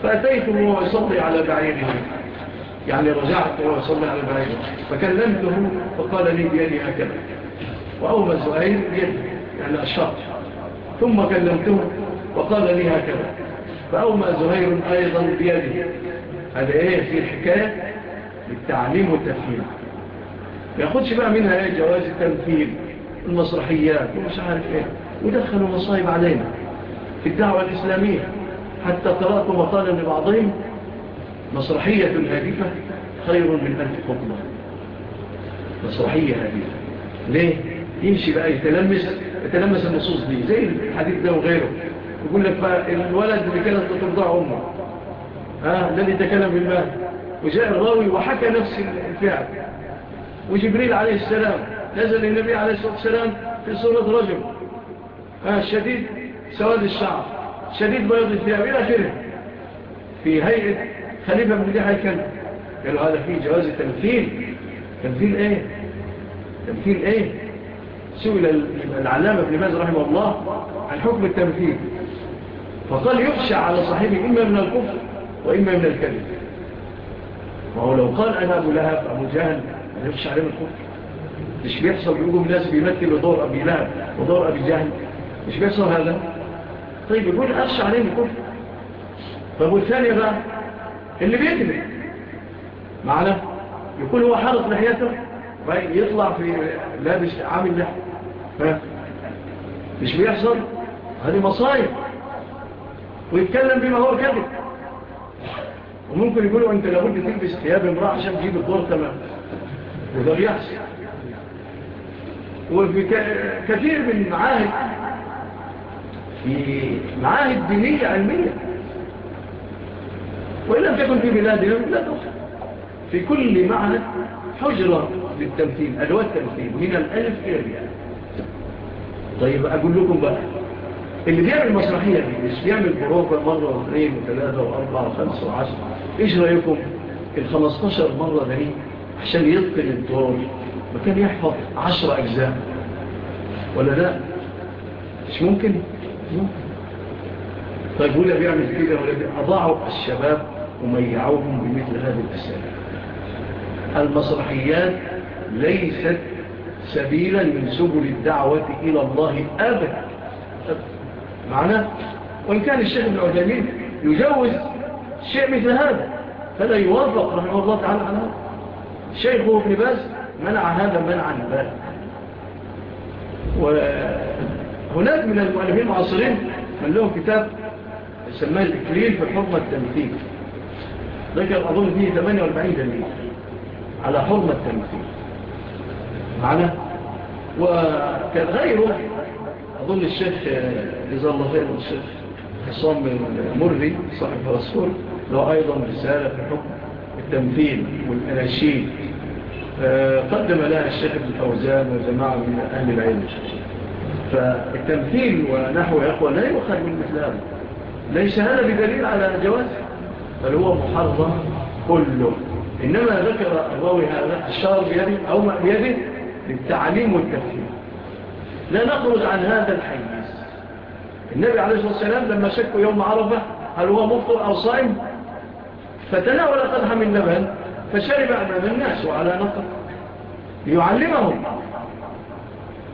فأتيته وهو يصلي على بعيره. يعني رجعت وهو يصلي على بعيره. فكلمته فقال لي بيدي هكذا. وأوم زهير بيدي يعني الشرط ثم كلمته وقال لي هكذا. فأوم زهير أيضا بيده هذا إيه؟ في الحكاية للتعليم والتفهيم. يأخذش بقى منها إيه؟ جواز التمثيل المصرحيات ومش عارف إيه. ودخلوا مصايب علينا في الدعوة الإسلامية. حتى قرأت مقالا لبعضهم. مسرحية هادفة خير من ألف قطمة مسرحية هادفة. ليه؟ يمشي بقى يتلمس يتلمس النصوص دي. زي الحديث ده وغيره. يقول لك بقى الولد اللي كانت ترضع أمه. ها؟ الذي تكلم بالمال وجاء الراوي وحكى نفس الفعل. وجبريل عليه السلام نزل النبي عليه الصلاة والسلام في صورة رجل. ها؟ الشديد سواد الشعر. شديد بيض الثياب إلى آخره. في هيئة خليفة مجدحة كان قالوا هذا فيه جواز التمثيل تمثيل إيه؟ تمثيل إيه؟ سئل العلامة ابن ماز رحمه الله عن حكم التمثيل. فقال يخشى على صاحبه إما من الكفر وإما من الكذب. وهو لو قال أنا أبو لهب أبو جهل أنا يخشى عليه من الكفر. مش بيحصل؟ يقوم ناس بيمثل دور أبي لهب ودور أبي جهل. مش بيحصل هذا؟ طيب يقول أرش عليه الكفر. طب والثانية بقى؟ اللي بيكذب معنا؟ يكون هو حرص لحياته يطلع في لابس عامل لحية مش بيحصل؟ هذه مصايب. ويتكلم بما هو كذب. وممكن يقولوا أنت لابد تلبس ثياب امرأة عشان تجيب الدور تمام. وده بيحصل. وفي كثير من معاهد إيه، معاهد دينية علمية. وإن لم تكن في بلادنا لا تصل في كل معهد حجرة للتمثيل أدوات تمثيل من الألف إلى الياء طيب أقول لكم بقى اللي بيعمل مسرحية دي مش بيعمل بروفة مرة واثنين وثلاثة وأربعة وخمسة وعشرة إيش رأيكم؟ الخمستاشر مرة دي عشان يتقن الدور ما كان يحفظ عشر أجزاء. ولا لا؟ مش ممكن؟ طيب هو اللي بيعمل كده أضاعوا الشباب وميعوهم بمثل هذه الأسئلة. المسرحيات ليست سبيلا من سبل الدعوة إلى الله أبدا. طيب، معنا وإن كان الشيخ ابن عثمين يجوز شيء مثل هذا فلا يوافق رحمه الله تعالى على هذا. شيخه ابن باز منع هذا منعا. الباب هناك من المؤلفين المعاصرين من لهم كتاب سماه الإكليل في حرمة التمثيل. ذكر أظن فيه 48 دليل على حرمة التمثيل. معنا؟ وكان غيره أظن الشيخ إذا الله خير الشيخ حصام مري صاحب رسول له أيضا رسالة في حكم التمثيل والأناشيد. آه، قدم لها الشيخ ابن فوزان وجماعة من أهل العلم. فالتمثيل ونحو يقوى لا يؤخذ من مثل هذا. ليس هذا بدليل على جواز؟ بل هو محرم كله. إنما ذكر الراوي هذا الشهر بيده أو بيده للتعليم والتفكير لا نخرج عن هذا الحيز. النبي عليه الصلاة والسلام لما شكوا يوم عرفة هل هو مفتر أو صائم؟ فتناول قدها من لبن فشرب أمام الناس وعلى نقر ليعلمهم.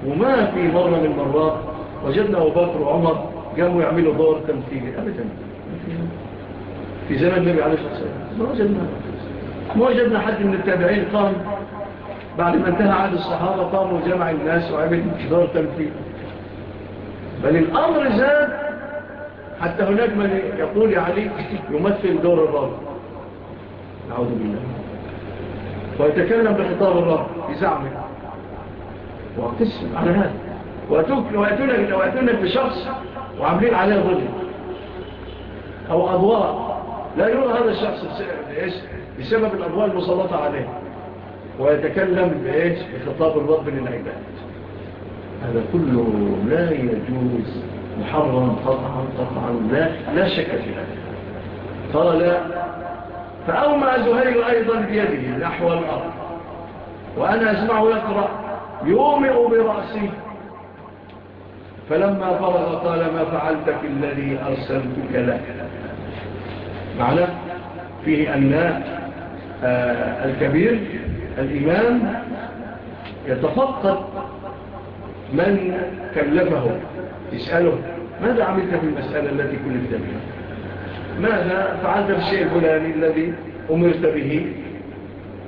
وما في مرة من مرات وجدنا أبو بكر وعمر جاءوا يعملوا دور تمثيلي. أبدا. في زمن النبي عليه الصلاة والسلام. ما وجدنا. ما وجدنا حد من التابعين قام بعد ما انتهى عهد الصحابة قام وجمع الناس وعمل دور تمثيلي. بل الأمر زاد حتى هناك من يقول يا علي يمثل دور الرب. نعوذ بالله. ويتكلم بخطاب الرب. بزعمه وأقسم على هذا وأتونك وأتونك بشخص وعاملين عليه ظلم أو أضواء. لا يرى هذا الشخص بسبب الأضواء المسلطة عليه. ويتكلم بإيش؟ بخطاب الرب للعباد. هذا كله لا يجوز. محرم قطعا قطعا. لا, لا شك في هذا. قال فأومى زهير أيضا بيده. نحو الأرض. وأنا أسمعه يقرأ. يومئ برأسه فلما فرغ قال ما فعلت في الذي أرسلتك له معنى فيه أن آه، الكبير الإمام يتفقد من كلفه. يسأله ماذا عملت في المسألة التي كنت بها؟ ماذا فعلت في الشيء الفلاني الذي أمرت به؟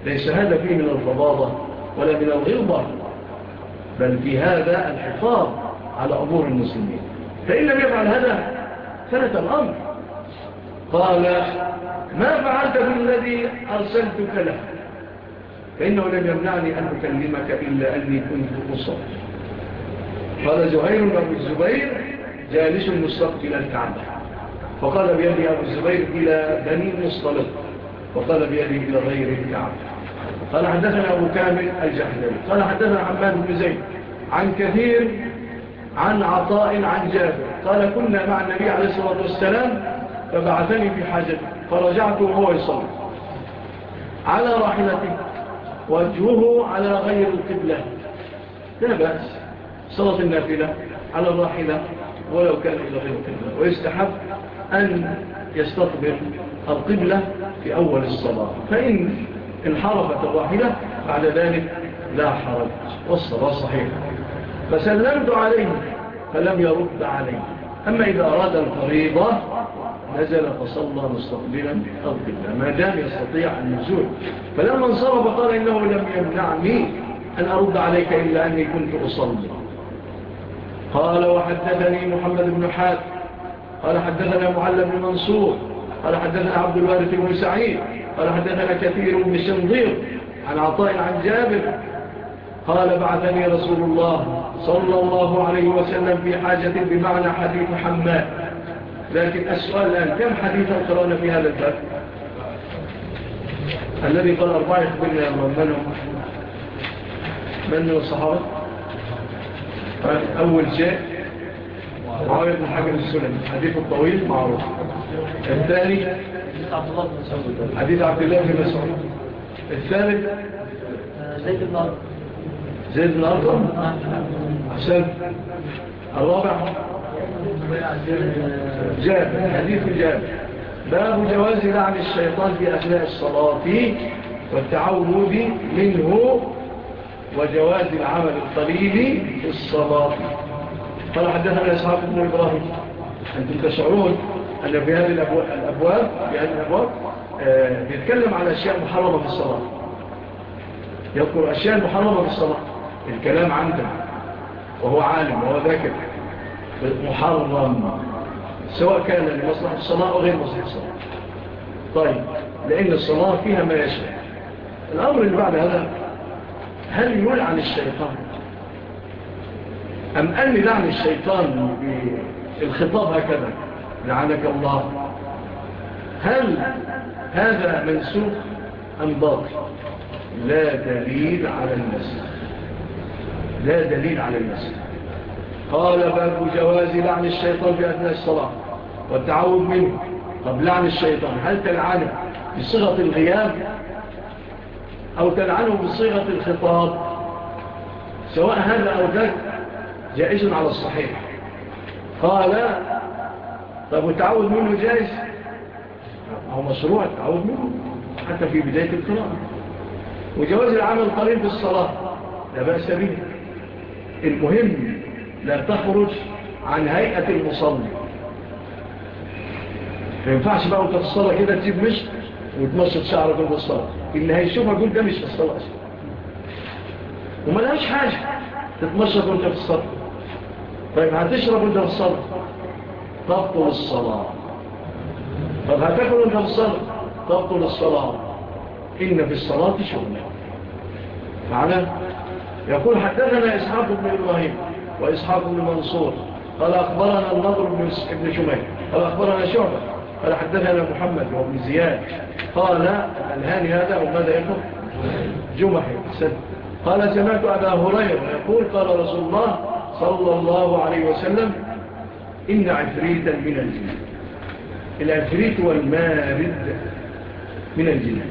ليس هذا فيه من الفضاضة ولا من الغلظة. بل بهذا الحفاظ على أمور المسلمين. فإن لم يفعل هذا سنة الأمر. قال ما فعلت بالذي أرسلتك له؟ فإنه لم يمنعني أن أكلمك إلا أني كنت أصف قال زهير بن الزبير جالس مستقبل الكعبة. فقال بيدي أبو الزبير إلى بني مصطلق وقال بيدي إلى غير الكعبة. قال حدثنا أبو كامل الجحدري. قال حدثنا عمان بن زيد عن كثير عن عطاء عن جابر. قال كنا مع النبي عليه الصلاة والسلام فبعثني في حاجته فرجعت وهو يصلي. على راحلته وجهه على غير القبلة. لا بأس. صلاة النافلة على الراحلة ولو كان إلى غير القبلة. ويستحب أن يستقبل القبلة في أول الصلاة. فإن انحرفت الراحلة بعد ذلك لا حرج. والصلاة صحيحة. فسلمت عليه فلم يرد عليه. أما إذا أراد الفريضة نزل فصلى مستقبلا بفضل الله. ما دام يستطيع النزول فلما انصرف قال إنه لم يمنعني أن أرد عليك إلا أني كنت أصلي. قال وحدثني محمد بن حاتم. قال حدثنا معلم بن منصور. قال حدثنا عبد الوارث بن سعيد. قال حدثنا كثير بن شنظير عن عطاء عن جابر قال بعثني رسول الله صلى الله عليه وسلم في حاجة بمعنى حديث حماد. لكن السؤال الآن كم حديثا قرأنا في هذا الباب؟ الذي قال أربعة يخبرنا من هو من هو الصحابة؟ طيب، أول شيء معاوية بن حجر السلم حديث الطويل معروف. الثاني حديث عبد الله بن مسعود. حديث عبد الله بن مسعود. الثالث؟ آه، زيد بن أرقم. زيد بن أرقم؟ حسن الرابع؟ جاب. حديث جاب. باب جواز لعن الشيطان في أثناء الصلاة والتعوذ منه وجواز العمل الطبيبي في الصلاة. قال حدثنا إسحاق بن إبراهيم. أنتم تشعرون؟ في بهذه الأبواب بهذه الأبواب آه، بيتكلم على أشياء محرمة في الصلاة. يذكر أشياء محرمة في الصلاة. الكلام عنده وهو عالم وهو ذاكر. محرم. سواء كان لمصلح الصلاة أو غير مصلح الصلاة. طيب لأن الصلاة فيها ما يشاء الأمر اللي بعد هذا هل يلعن الشيطان؟ أم أن لعن الشيطان بالخطاب هكذا؟ لعنك الله. هل هذا منسوخ أم باطل؟ لا دليل على المسيح لا دليل على المسيح قال باب جواز لعن الشيطان في أثناء الصلاة والتعود منه طب لعن الشيطان. هل تلعنه بصيغة الغياب أو تلعنه بصيغة الخطاب؟ سواء هذا أو ذاك جائز على الصحيح. قال طب وتعود منه جائز أو مشروع تعود منه. حتى في بداية القراءة. وجواز العمل قريب بالصلاة لا بأس به. المهم لا تخرج عن هيئة المصلي. ما ينفعش بقى وانت في الصلاة كده تسيب مشط وتمشط شعرك وانت الصلاة. اللي هيشوفها يقول ده مش في الصلاة أصلا. وما لهاش حاجة تتمشط وانت في الصلاة. طيب هتشرب وانت في الصلاة؟ تبطل الصلاة طب هتاكل الخمسان تبطل الصلاة إن في الصلاة شغلة معنا يقول حدثنا إسحاق بن إبراهيم وإسحاق بن منصور قال أخبرنا النظر بن شمال قال أخبرنا شعبة قال حدثنا محمد وابن زياد. قال الهاني هذا وماذا يقول؟ جمحي سد قال سمعت أبا هرير يقول قال رسول الله صلى الله عليه وسلم إن عفريتا من الجنة العفريت والمارد من الجنة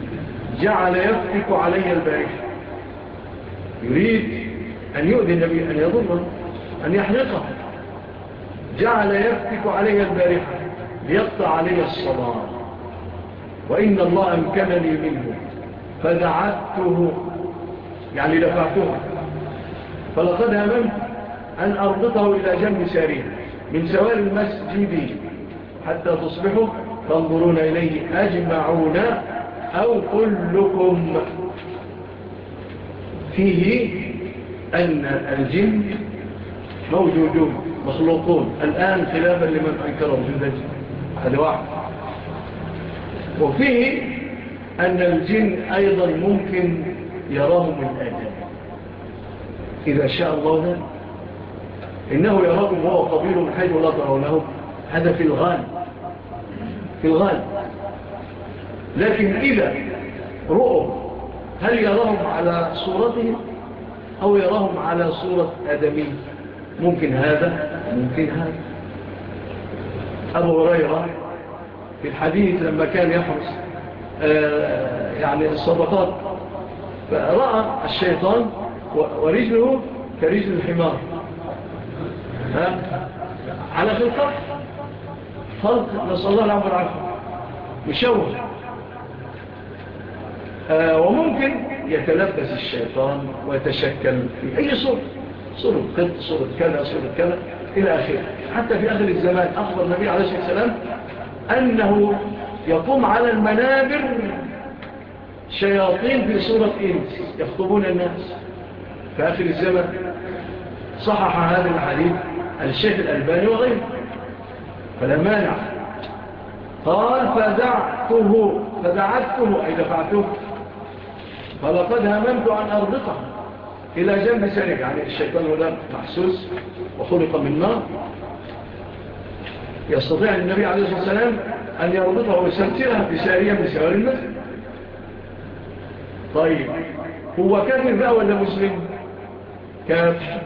جعل يفتك علي البارك يريد أن يؤذي النبي أن يضمه أن يحرقه. جعل يفتك علي البارك ليقطع علي الصلاة وإن الله أمكنني منه. فدعته. يعني دفعته. فلقد أمنت أن أربطه إلى جنب ساريه من سوار المسجد حتى تصبحوا تنظرون إليه أجمعون أو كلكم. فيه أن الجن موجودون مخلوقون. الآن خلافا لمن أنكرهم في الجن. هذا واحد. وفيه أن الجن أيضا ممكن يراهم الآدم إذا شاء الله ذلك إنه يراكم وهو قبيل من حيث لا ترونهم هذا في الغالب في الغالب لكن إذا رؤوا هل يراهم على صورتهم أو يراهم على صورة آدمي؟ ممكن هذا ممكن هذا. أبو هريرة في الحديث لما كان يحرص آه، يعني الصدقات فرأى الشيطان ورجله كرجل الحمار. على في الفرق. فرق نسأل الله العمر العفو مشوه. آه، وممكن يتلبس الشيطان ويتشكل في أي صورة. صورة قد صورة كلا صورة كلا إلى آخر حتى في آخر الزمان أخبر النبي عليه الصلاة والسلام أنه يقوم على المنابر شياطين في صورة إنس يخطبون الناس. في آخر الزمان صحح هذا الحديث الشيخ الألباني وغيره. فلا مانع. قال فدعته فدعته أي دفعته. فلقد هممت عن أربطة إلى جنب سنك يعني الشيطان هنا محسوس وخلق من نار. يستطيع النبي عليه الصلاة والسلام أن يربطه ويسلسلها بسارية من سوار المسجد. طيب هو كافر بقى ولا مسلم؟ كافر.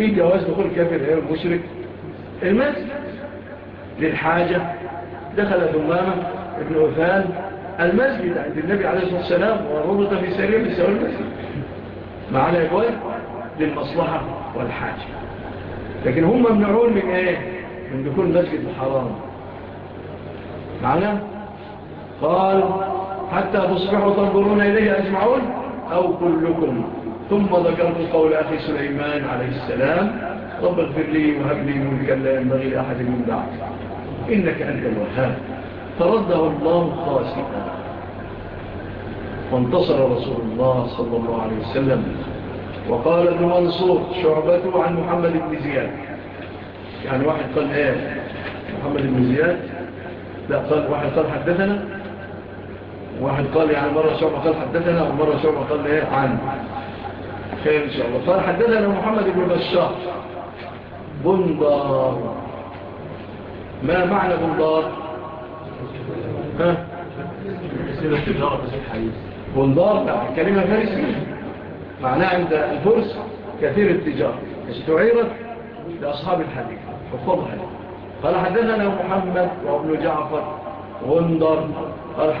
في جواز دخول كافر غير المشرك المسجد للحاجة دخل دمامة ابن أثان المسجد عند النبي عليه الصلاة والسلام وربط في سريع من سوى المسجد على إخوان للمصلحة والحاجة. لكن هم ممنعون من إيه؟ من دخول المسجد الحرام. معنا؟ قال حتى تصبحوا تنظرون إليه أجمعون أو كلكم. ثم ذكرت قول أخي سليمان عليه السلام رب اغفر لي وهب لي ملكا لا ينبغي لأحد من بعد. إنك أنت الوهاب. فرده الله خاسئا. وانتصر رسول الله صلى الله عليه وسلم. وقال ابن منصور شعبته عن محمد بن زياد. يعني واحد قال إيه محمد بن زياد؟ لا قال واحد قال حدثنا؟ واحد قال يعني مرة شعبة قال حدثنا ومرة شعبة قال إيه عن. خير إن شاء الله قال حدثنا محمد بن بشار. بندار. ما معنى بندار؟ ها؟ بندار كلمة فارسية. معناها عند الفرس كثير التجارة. استعيرت لأصحاب الحديث. حفظ الحديث. قال حدثنا محمد وابن جعفر. غندر قال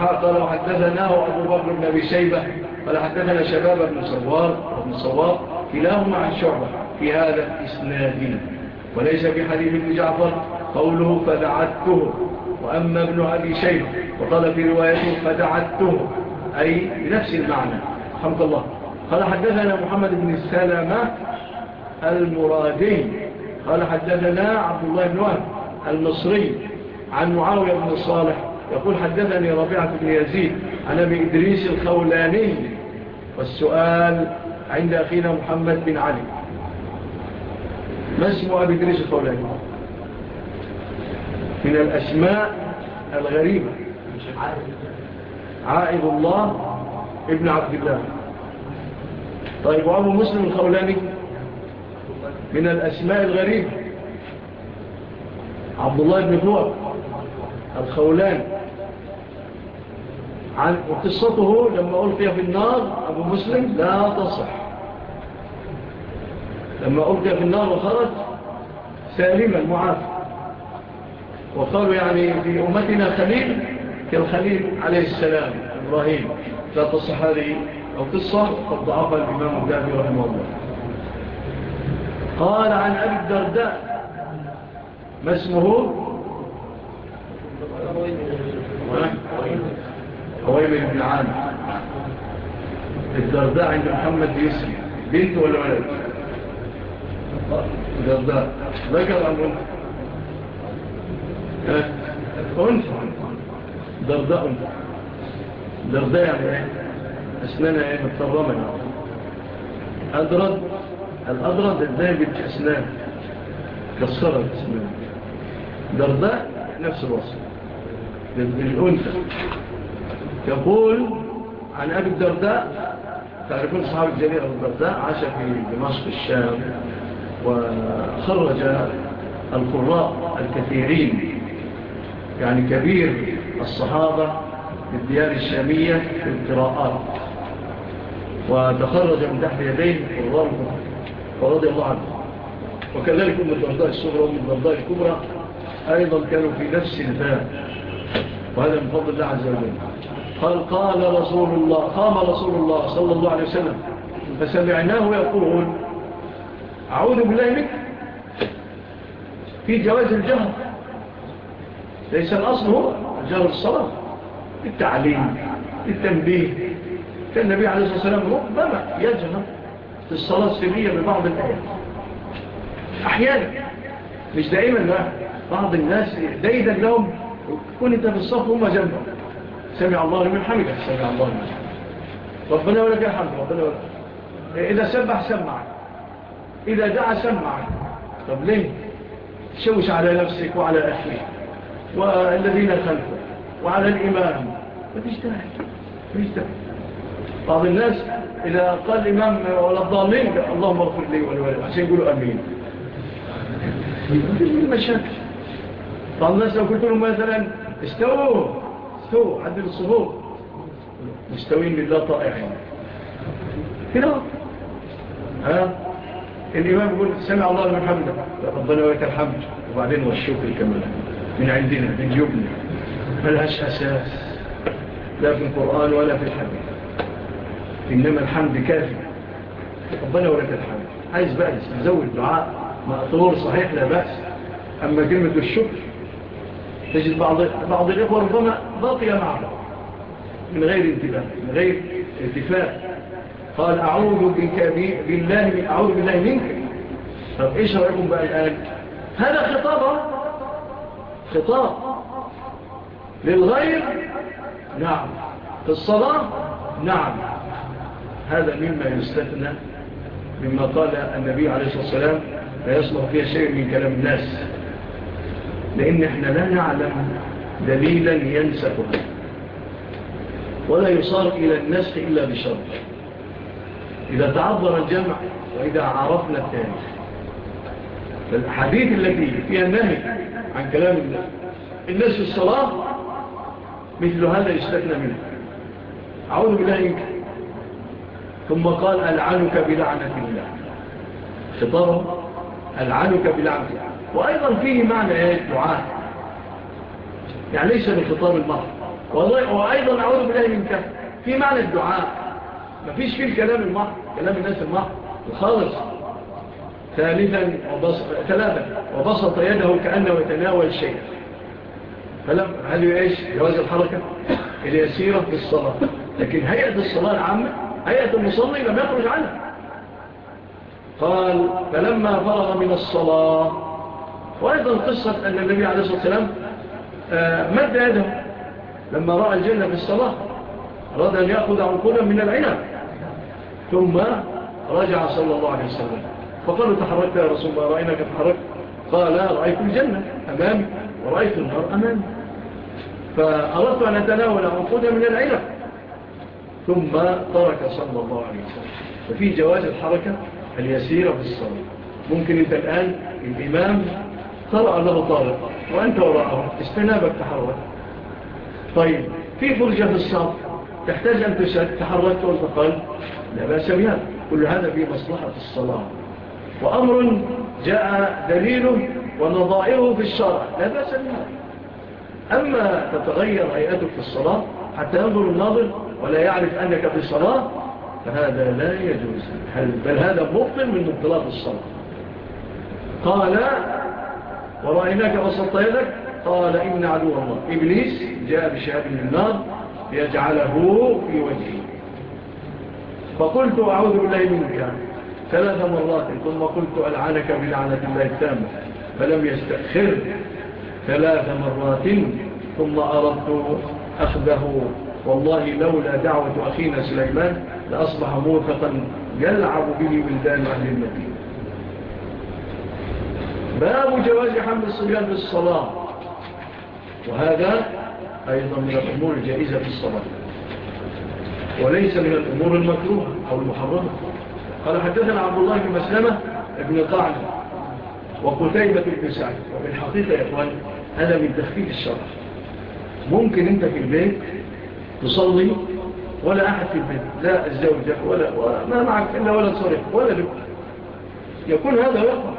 حدثناه أبو بكر بن أبي شيبة. قال حدثنا شباب بن صوار ابن صوار كلاهما عن شعبة في هذا الإسناد. وليس في حديث ابن جعفر قوله فدعته. وأما ابن أبي شيخ وقال في روايته فدعته. أي بنفس المعنى. الحمد الله. قال حدثنا محمد بن السلامة المرادي قال حدثنا عبد الله بن وهب المصري عن معاوية بن صالح يقول حدثني ربيعة بن يزيد أنا بإدريس الخولاني والسؤال عند أخينا محمد بن علي. ما اسمه أبي إدريس الخولاني؟ من الأسماء الغريبة. عائد الله ابن عبد الله. طيب وأبو مسلم الخولاني؟ من الأسماء الغريبة. عبد الله بن هو الخولاني. عن وقصته لما ألقي في النار أبو مسلم لا تصح. لما ألقي في النار وخرج سالما معافى وقالوا يعني في أمتنا خليل كالخليل عليه السلام إبراهيم لا تصح هذه القصة قد ضعفها الإمام الدابي رحمه الله. قال عن أبي الدرداء ما اسمه؟ قويم بن عام الدرداء عند محمد يسري. بنت ولا ولد الزرداء ذكر أمره أنثى؟ درداء أنثى. درداء. يعني إيه؟ أسنانها يعني متطرمة أدرد يعني. الأدرد. الذابت أسنان. كسرت أسنان درداء نفس الوصف. للأنثى. يقول عن أبي الدرداء تعرفون صحاب الجليل أبي الدرداء؟ عاش في دمشق الشام وخرج القراء الكثيرين يعني كبير الصحابة في الديار الشامية في القراءات. وتخرج من تحت يديه قراء ورضي الله عنه. وكذلك أم الدرداء الصغرى ومن الدرداء الكبرى أيضا كانوا في نفس الباب وهذا من فضل الله عز وجل. قال قال رسول الله قام رسول الله صلى الله عليه وسلم فسمعناه يقول أعوذ بالله منك في جواز الجهر ليس الأصل هو جهر الصلاة التعليم التنبيه كان النبي عليه الصلاة والسلام ربما يجهر في الصلاة السرية ببعض الآيات أحيانا مش دائما لا بعض الناس دايدا لهم كنت في الصف هم جنبهم سمع الله من حمده سمع الله من حمده. ربنا ولك الحمد ربنا ولك إيه، إذا سبح سمعك إذا دعا سمعك. طب ليه؟ شوش على نفسك وعلى أخيك والذين خلفك وعلى الإمام. فتجتهد بعض الناس إذا قال الإمام ولا الضالين اللهم اغفر لي والولد عشان يقولوا أمين. المشاكل بعض الناس لو قلت لهم مثلا استووا. استووا عند الصهور مستوين لله طائعين كده ها؟ الإمام يقول سمع الله من حمده. ربنا ويت الحمد. وبعدين والشكر كمان من عندنا من جبنا ملهاش أساس. لا في القرآن ولا في الحديث. إنما الحمد كافي. ربنا ويت الحمد. عايز بقى تزود دعاء. مأطور صحيح لا بأس. أما كلمة الشكر تجد بعض, بعض الإخوة ربما بقي معه. من غير انتباه من غير انتفاق قال أعوذ بك بالله من أعوذ بالله منك. طب إيش رأيكم بقى الآن؟ هذا خطاب خطاب. للغير؟ نعم. في الصلاة نعم. هذا مما يستثنى مما قال النبي عليه الصلاة والسلام لا يصلح فيها شيء من كلام الناس. لأن إحنا لا نعلم دليلا ينسكها ولا يصار إلى النسخ إلا بشرط. إذا تعذر الجمع وإذا عرفنا التاريخ فالحديث التي فيها نهي عن كلام الناس الناس في الصلاة مثل هذا يستثنى منه. أعوذ بالله إنك ثم قال ألعنك بلعنة الله. خطاره ألعنك بلعنة الله. وأيضا فيه معنى إيه؟ الدعاء يعني ليس بخطاب المرض وأيضا أعوذ بالله من كهر في معنى الدعاء. مفيش فيه الكلام المرض كلام الناس المرض الخالص. ثالثا وبسط ثلاثا. وبسط يده كأنه يتناول شيء. فلم هل يعيش جواز الحركة؟ اليسيرة في الصلاة. لكن هيئة الصلاة العامة هيئة المصلي لم يخرج عنها. قال فلما فرغ من الصلاة وأيضا قصة أن النبي عليه الصلاة والسلام آه، مد يده لما رأى الجنة في الصلاة أراد أن يأخذ عنقنا من العنب. ثم رجع صلى الله عليه وسلم. فقالوا تحركت يا رسول الله رأيناك تحركت قال رأيت الجنة أمامي ورأيت النار أمامي. فأردت أن أتناول عنقنا من العنب. ثم ترك صلى الله عليه وسلم. ففي جواز الحركة اليسيرة في الصلاة. ممكن أنت الآن الإمام ترى له طارق وأنت وراءه استنابك تحرك. طيب في فرجة في الصف. تحتاج أن تحركت والتقل لا بأس بها. كل هذا في مصلحة الصلاة. وأمر جاء دليله ونظائره في الشرع. لا بأس بها. أما تتغير هيئتك في الصلاة حتى ينظر الناظر ولا يعرف أنك في صلاة فهذا لا يجوز. بل هذا مبطل من مبطلات الصلاة. قال ورأيناك بسطة يدك. قال إن عدو الله. إبليس جاء بشهاد من النار يجعله في وجهه. فقلت أعوذ بالله منك ثلاث مرات ثم قلت ألعنك بلعنة الله التامة فلم يستأخر. ثلاث مرات ثم أردت أخذه. والله لولا دعوة أخينا سليمان لأصبح موفقا يلعب به ولدان أهل المدينة. باب جواز حمل الصبيان الصلاة. وهذا أيضا من الأمور الجائزة في الصلاة. وليس من الأمور المكروهة أو المحرمة. قال حدثنا عبد الله بن مسلمة ابن طعن وقتيبة بن سعد. وفي الحقيقة يا إخوان هذا من تخفيف الشرع. ممكن أنت في البيت تصلي ولا أحد في البيت لا الزوجة ولا, ولا ما معك إلا ولا صريح ولا لك يكون هذا يقوم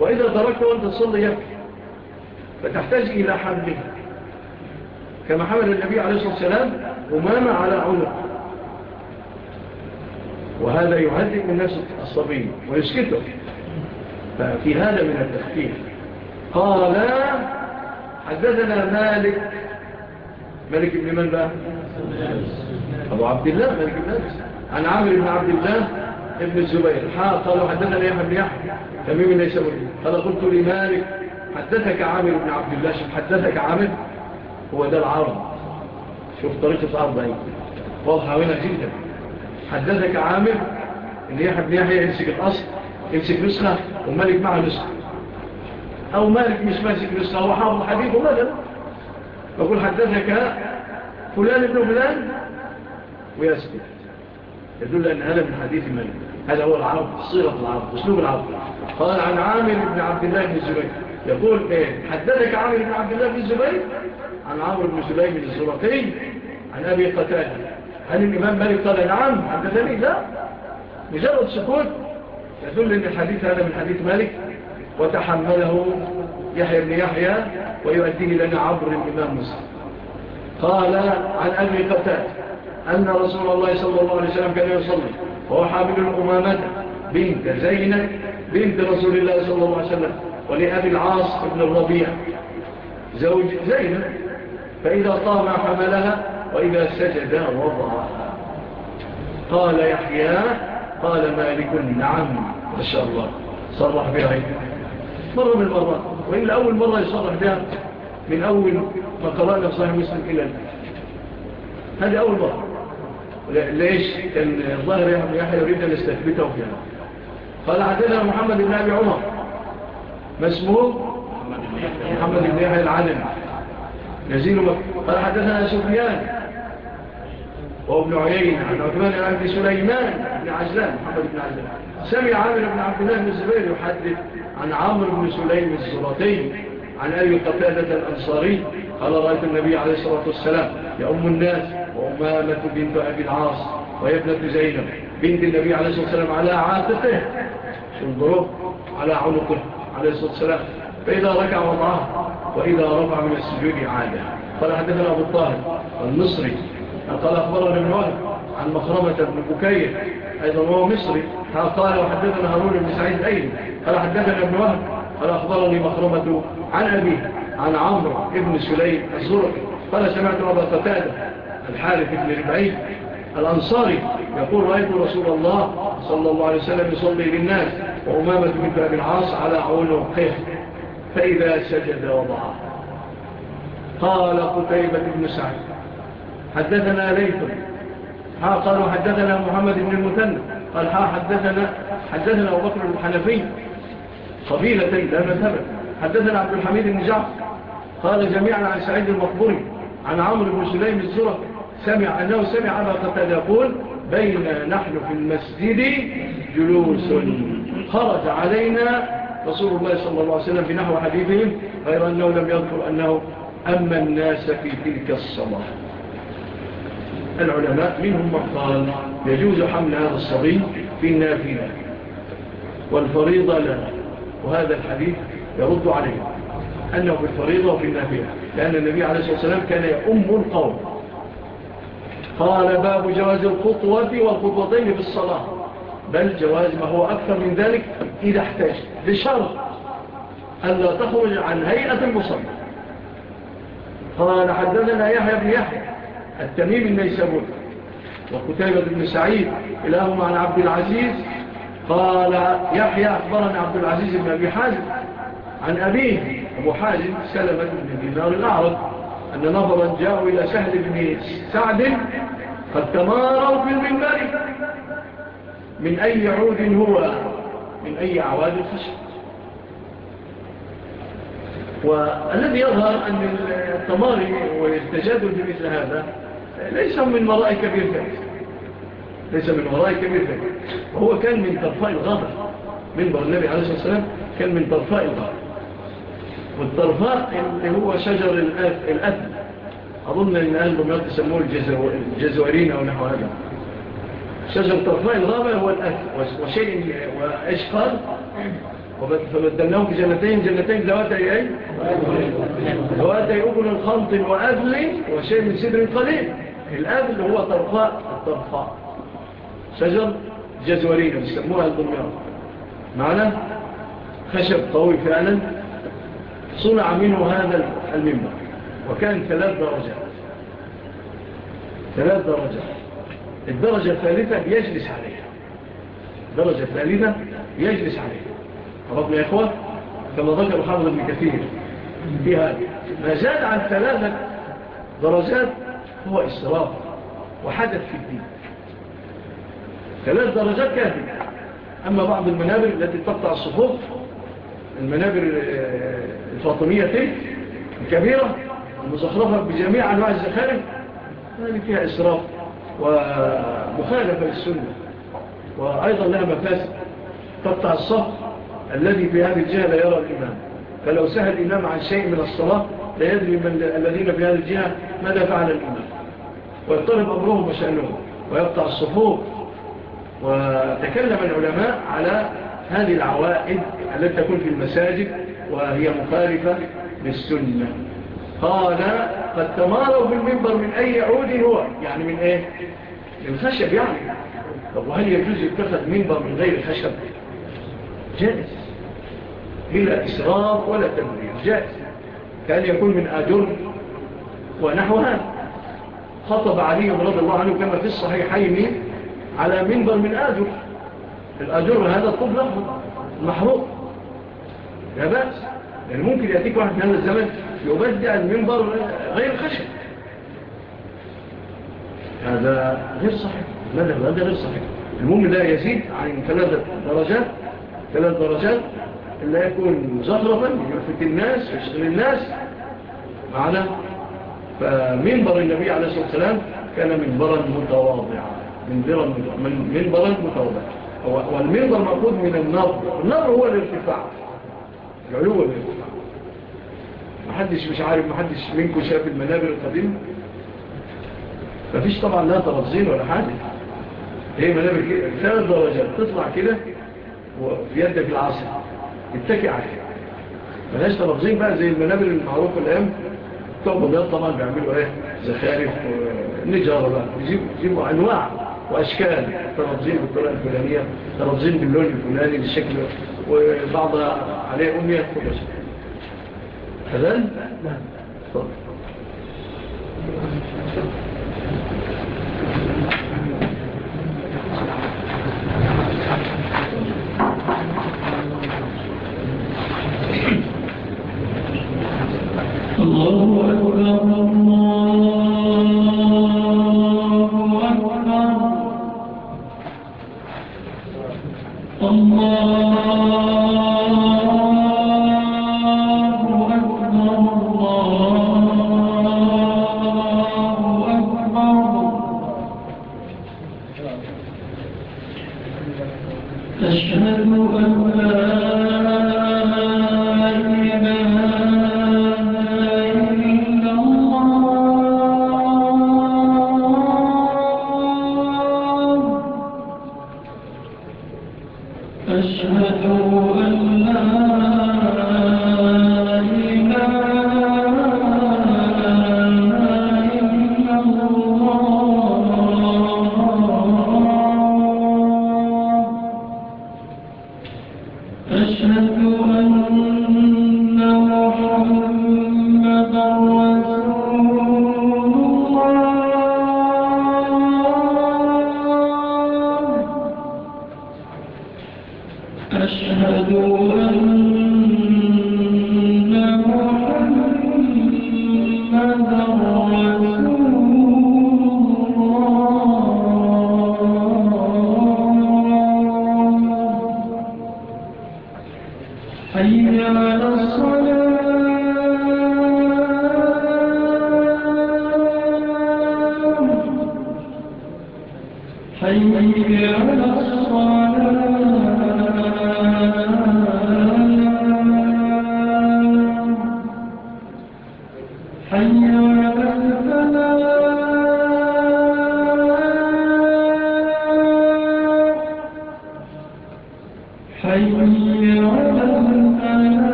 وإذا دركت وأنت تصلي يبكي فتحتاج إلى حمله كما حمل النبي عليه الصلاة والسلام أمامة على عنق. وهذا يهدئ من نفس الصبي ويسكته. ففي هذا من التفكير. قال حدثنا مالك. مالك بن من بقى؟ أبو عبد الله مالك بن نفس عن عمر بن عبد الله ابن الزبير. حا قالوا حدثنا يحيى بن يحيى. تميم النيسابوري قال قلت لمالك حدثك عامر بن عبد الله. شوف حدثك عامر هو ده العرض. شوف طريقة عرض إيه؟ واضحة هنا جدا. حدثك عامر إن يحيى بن يحيى يمسك الأصل يمسك نسخة ومالك معه نسخة. أو مالك مش ماسك نسخة هو حافظ حديث وماذا بقول حدثك فلان ابن فلان ويسكت يدل أن هذا من حديث مالك. هذا هو العرب صيغة العرب أسلوب العرب. قال عن عامر بن عبد الله بن الزبير. يقول إيه؟ حدثك عامر بن عبد الله بن الزبير عن عامر بن الزبير بن الزرقي عن أبي قتال هل الإمام مالك قال نعم؟ حدثني؟ لا. مجرد سكوت يدل أن الحديث هذا من حديث مالك. وتحمله يحيى بن يحيى ويؤديه لنا عبر الإمام مسلم. قال عن أبي قتال أن رسول الله صلى الله عليه وسلم كان يصلي. وهو حامل الأمامة بنت زينة بنت رسول الله صلى الله عليه وسلم ولأبي العاص بن الربيع. زوج زينة فإذا طامع حملها وإذا سجد وضعها. قال يحيى قال مالك نعم ما شاء الله صرح بها. مرة من المرات وإلا أول مرة يصرح بها من أول ما قرأنا في صحيح مسلم إلى هذه أول مرة. ليش؟ كان الظاهر يعني يحيى يريد أن يستثبته فيها قال حدثنا محمد بن أبي عمر. ما اسمه؟ محمد بن يحيى العلم نزيل مكة قال حدثنا سفيان. وابن عيين عن عثمان بن سليمان بن عجلان محمد بن عجلان سمع عامر بن عبد الله بن الزبير يحدث عن عامر بن سليم الزبطي عن أبي قتادة الأنصاري قال رأيت النبي عليه الصلاة والسلام يا أم الناس وأمامة بنت أبي العاص وهي ابنة زينب بنت النبي عليه الصلاة والسلام على عاتقه. شنظروا على عنقه عليه الصلاة والسلام. فإذا ركع وضعه وإذا رفع من السجود عادة. قال حدثنا أبو الطاهر المصري. قال أخبرنا من وهب عن مخرمة بن بكير. أيضا وهو مصري. قال وحدثنا هارون بن سعيد أين قال حدثنا ابن وهب. قال أخبرني مخرمة عن أبيه عن عمرو ابن سليم الزرق قال سمعت أبا قتادة الحارف بن ربعي الأنصاري. يقول رأيت رسول الله صلى الله عليه وسلم يصلي بالناس وأمامة بنت أبي العاص على عون عنقه فإذا سجد وضعه قال قتيبة بن سعد. حدثنا ليتم ها قالوا حدثنا محمد بن المثنى. قال ها حدثنا حدثنا أبو بكر الحنفي قبيلة لا مذهبة حدثنا عبد الحميد بن جعفر. قال جميعا عن سعيد المقبول عن عمرو بن سليم الزرق سمع أنه سمع أبا قتل يقول بين نحن في المسجد جلوس. خرج علينا رسول الله صلى الله عليه وسلم في نحو حديثهم غير أنه لم يذكر أنه أما الناس في تلك الصلاة. العلماء منهم من قال يجوز حمل هذا الصبي في النافلة والفريضة لا وهذا الحديث يرد عليه أنه في الفريضة وفي النافلة لأن النبي عليه الصلاة والسلام كان يأم القوم. قال باب جواز الخطوة والخطوتين في الصلاة. بل جواز ما هو أكثر من ذلك إذا احتاج بشرط أن لا تخرج عن هيئة المصنف قال حدثنا يحيى بن يحيى التميم النيسابون وكتابة بن سعيد إلههم عن عبد العزيز. قال يحيى أخبرنا عبد العزيز بن أبي حازم عن أبيه أبو حازم سلمة من دينار الأعرض أن نظرا جاءوا إلى سهل بن سعد قد تماروا في المنبر من أي عود هو؟ من أي عواد الفشل والذي يظهر أن التماري والتجادل في مثل هذا ليس من وراء كبير ذلك. ليس من وراء كبير ذلك. هو كان من طرفاء الغابة. من النبي عليه الصلاة والسلام كان من طرفاء الغابة. والطرفاء اللي هو شجر الأثل أظن أن أهلهم يسموه الجزوارين أو نحو هذا. شجر طرفاء الغابة هو الأثل وشيء وإشقال فبدلناه في جنتين. جنتين ذواتي أي ذواتي أبن الخمط وأذل وشيء من سدر قليل. الأذل هو طرفاء. الطرفاء. شجر جزورين بيسموها الضميرة معنا خشب قوي فعلا. صنع منه هذا المنبر. وكان ثلاث درجات. ثلاث درجات. الدرجة الثالثة يجلس عليها. الدرجة الثالثة يجلس عليها. ربنا يا إخوة؟ كما ذكر حافظ ابن كثير في ما زاد عن ثلاثة درجات هو إسراف وحدث في الدين. ثلاث درجات كافية أما بعض المنابر التي تقطع الصفوف المنابر آه، الفاطمية تلك الكبيرة المزخرفة بجميع أنواع الزخارف هذه فيها إسراف ومخالفة للسنة وأيضا لها مفاسد تقطع الصف الذي في هذه الجهة لا يرى الإمام. فلو سهل الإمام عن شيء من الصلاة لا يدري من الذين في هذه الجهة ماذا فعل الإمام. ويضطرب أمرهم وشأنهم ويقطع الصفوف وتكلم العلماء على هذه العوائد التي تكون في المساجد وهي مخالفة للسنة. قال قد تماروا في المنبر من أي عود هو؟ يعني من إيه؟ من خشب يعني. طب وهل يجوز يتخذ منبر من غير خشب؟ جائز. بلا إسراف ولا تمرير. جائز. كان يكون من أجر ونحوها. خطب علي رضي الله عنه كما في الصحيحين على منبر من آجر. الأجر هذا الطب لحظة محروق لا بأس يعني ممكن يأتيك واحد من هذا الزمن يبدع المنبر غير خشب. هذا غير صحيح. هذا غير صحيح. المهم لا يزيد عن ثلاثة درجات. ثلاث درجات لا يكون زخرفا يلفت الناس يشغل الناس. معنا فمنبر النبي عليه الصلاة والسلام كان منبرا متواضعا. منبرا منبرا متواضعا. والمنبر مأخوذ من النظر. النظر هو الارتفاع. العلو والنبوة محدش مش عارف محدش منكم شاف المنابر القديمة؟ مفيش طبعا لا ترابزين ولا حاجة. هي منابر كده ثلاث درجات تطلع كده وفي يدك العصر اتكئ عليها. مناش ترابزين بقى زي المنابر المعروفة الآن الطلبة طبعا بيعملوا إيه؟ زخارف نجارة بقى. يجيبوا أنواع وأشكال. ترابزين بالطلقة الفلانية ترابزين باللون الفلاني بالشكل وبعض عليه أمية كل كذلك؟ حلال؟ نعم صدق الله أكبر الله الله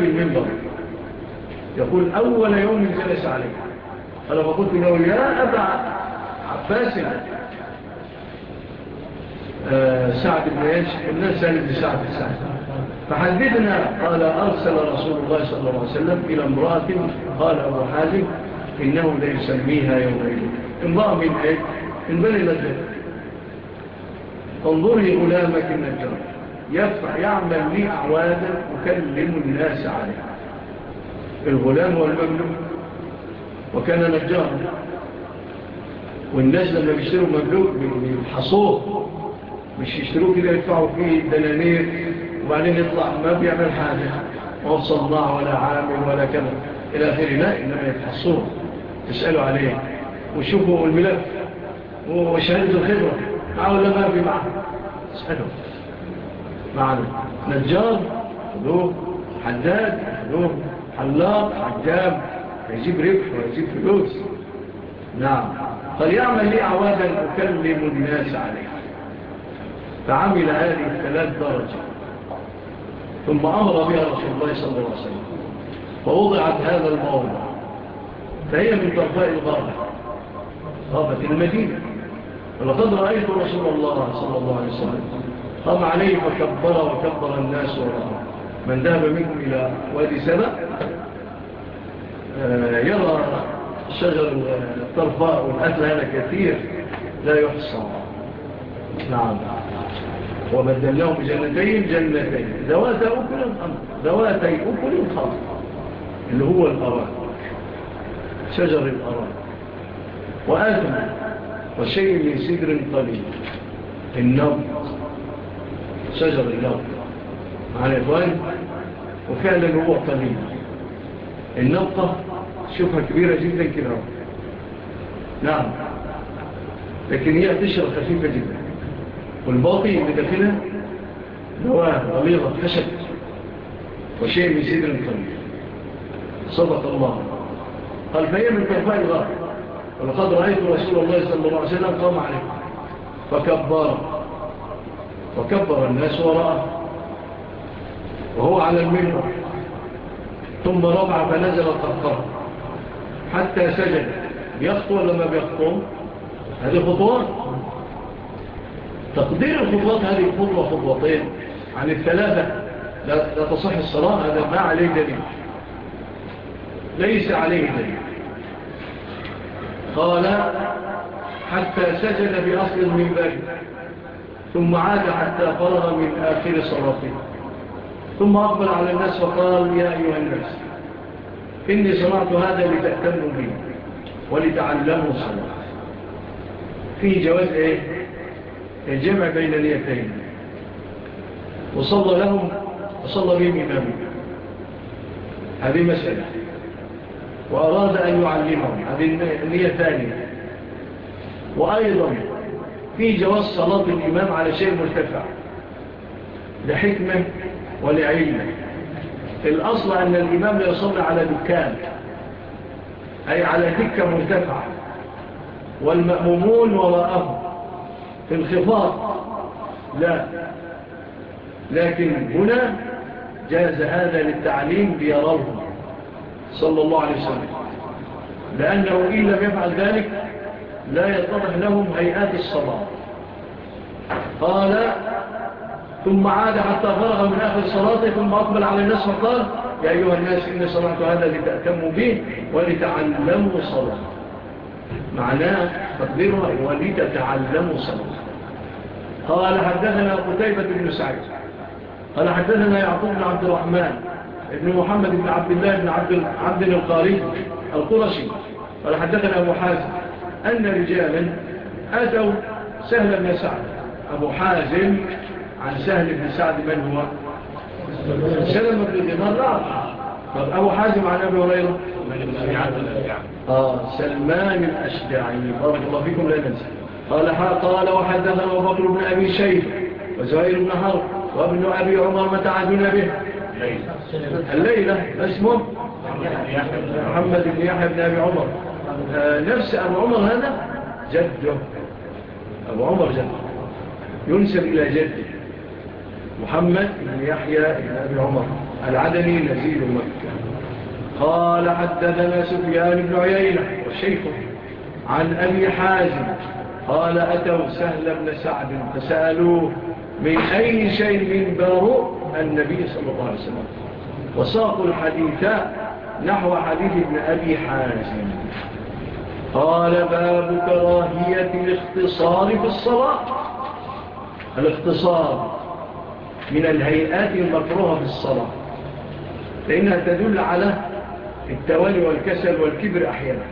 بالمنبر يقول أول يوم جلس عليه. فلما قلت له يا أبا عباس آه، سعد بن ياش الناس سالب سعد سعد. فحدثنا قال أرسل رسول الله صلى الله عليه وسلم إلى امرأة قال أبو حازم إنه لا يسميها يومئذ. امرأة من أجل انبني لجل انظري غلامك النجار. يصبح يعمل لي أعوانا أكلم الناس عليها. الغلام والمملوك وكان نجارا والناس لما بيشتروا مملوك بيحصوه مش يشتروه كده يدفعوا فيه الدنانير وبعدين يطلع ما بيعمل حاجة. وصل الله ولا عامل ولا كذا. إلى آخره لا إنما يتحصوه تسألوا عليه. وشوفوا الملف. وشهادة الخبرة معه ما في معه. مع نجار خدوه حداد خدوه حلاق حجاب يجيب ربح ويجيب فلوس. نعم. فليعمل لي عوادا أكلم الناس عليها فعمل هذه الثلاث درجة ثم أمر بها رسول الله صلى الله عليه وسلم. فوضعت هذا الموضع. فهي من ضرباء الغابة غابة المدينة. ولقد رأيت رسول الله صلى الله عليه وسلم قام عليه وكبر وكبر الناس ورحمه من ذهب منهم إلى وادي سنة آه، يرى شجر الطرفاء والأثل هذا كثير لا يحصى. نعم. ومدن لهم جنتين جنتين. ذوات أكل ذواتي أكل خاص اللي هو الأراك شجر الأراك وآثم وشيء من سدر قليل. النبض. شجر اليوم. معنا إخوان وفعلا هو طبيب. النقطة شوفها كبيرة جدا كده نعم. لكن هي تشرة خفيفة جدا. والباقي اللي داخلها نواه غليظة خشب وشيء من سيد طبيب صدق الله. قال فهي من كفاء الغار ولقد رأيت رسول الله صلى الله عليه وسلم قام عليه فكبره وكبر الناس وراءه وهو على المنبر. ثم رفع فنزل القرقر حتى سجد. بيخطو ولا ما بيخطو؟ هذه خطوات تقدير الخطوات هذه خطوة خطوتين عن يعني الثلاثة. لا تصح الصلاة هذا ما عليه دليل. ليس عليه دليل. قال حتى سجد بأصل المنبر. ثم عاد حتى فرغ من آخر صلاته ثم أقبل على الناس وقال يا أيها الناس إني صنعت هذا لتأتموا به ولتعلموا صلاة فيه جواز إيه؟ بين اليتين وصلى لهم وصلى بهم إمامه هذه مسألة. وأراد أن يعلمهم هذه النية ثانية وأيضا في جواز صلاة الإمام على شيء مرتفع. لحكمة ولعلمة. الأصل أن الإمام لا يصلي على دكان. أي على دكة مرتفعة. والمأمومون وراءهم. في الخفاض لا. لكن هنا جاز هذا للتعليم ليراهم صلى الله عليه وسلم. لأنه إن لم يفعل ذلك لا يطرح لهم هيئات الصلاة قال ثم عاد حتى فرغ من آخر صلاته ثم أقبل على الناس فقال يا أيها الناس إن صلاة هذا لتأتموا به ولتعلموا صلاة معناه تقديرها ولتتعلموا صلاة قال حدثنا قتيبة بن سعيد. قال حدثنا يعقوب بن عبد الرحمن ابن محمد بن عبد الله بن عبد, عبد القاري القرشي. قال حدثنا أبو حازم. أن رجالا أتوا سهل بن سعد. أبو حازم عن سهل بن سعد من هو؟ سلم بن دمار رابع طب أبو حازم عن أبي هريرة. آه سلمان الأشجعي. بارك الله فيكم لا ننسى قال قال وحدثنا بكر بن أبي شيخ وزهير بن حرب وابن أبي عمر متعدون به. الليلة اسمه؟ محمد بن يحيى بن أبي عمر. نفس أبو عمر هذا؟ جده. أبو عمر جده. ينسب إلى جده. محمد بن يحيى بن أبي عمر. العدني نزيل مكة. قال حدثنا سفيان بن عيينة والشيخ عن أبي حازم. قال أتوا سهل بن سعد فسألوه من أي شيء بارؤ النبي صلى الله عليه وسلم. وساقوا الحديث نحو حديث ابن أبي حازم. قال باب كراهية الاختصار في الصلاة. الاختصار من الهيئات المكروهة في الصلاة فإنها تدل على التوالي والكسل والكبر أحيانا.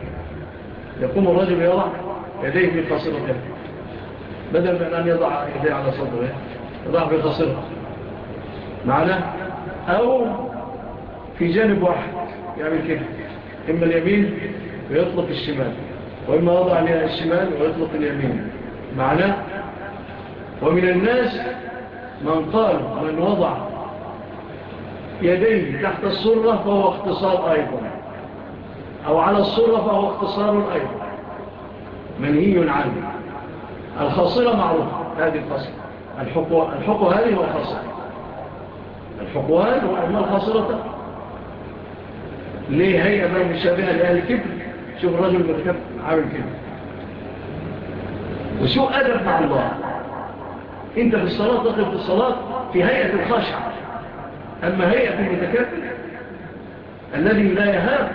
يقوم الرجل يضع يديه في قصرته بدل من أن يضع يديه على صدره يضع في قصرته معنا أو في جانب واحد يعمل كده. إما اليمين ويطلق الشمال. وإما وضع لها الشمال ويطلق اليمين. معناه ومن الناس من قال من وضع يديه تحت الصرة فهو اختصار أيضا. أو على الصرة فهو اختصار أيضا. منهي عنه الخاصلة معروفة هذه الخاصلة. الحقوة الحقوة هذه هو الخاصلة. الحقوان وأما الخاصلة ليه هيئة من مشابهة لأهل الكبر؟ شوف الرجل بالخير عامل كده. وسوء أدب مع الله؟ أنت في الصلاة تقف في الصلاة في هيئة الخاشعة. أما هيئة المتكبر الذي لا يهاب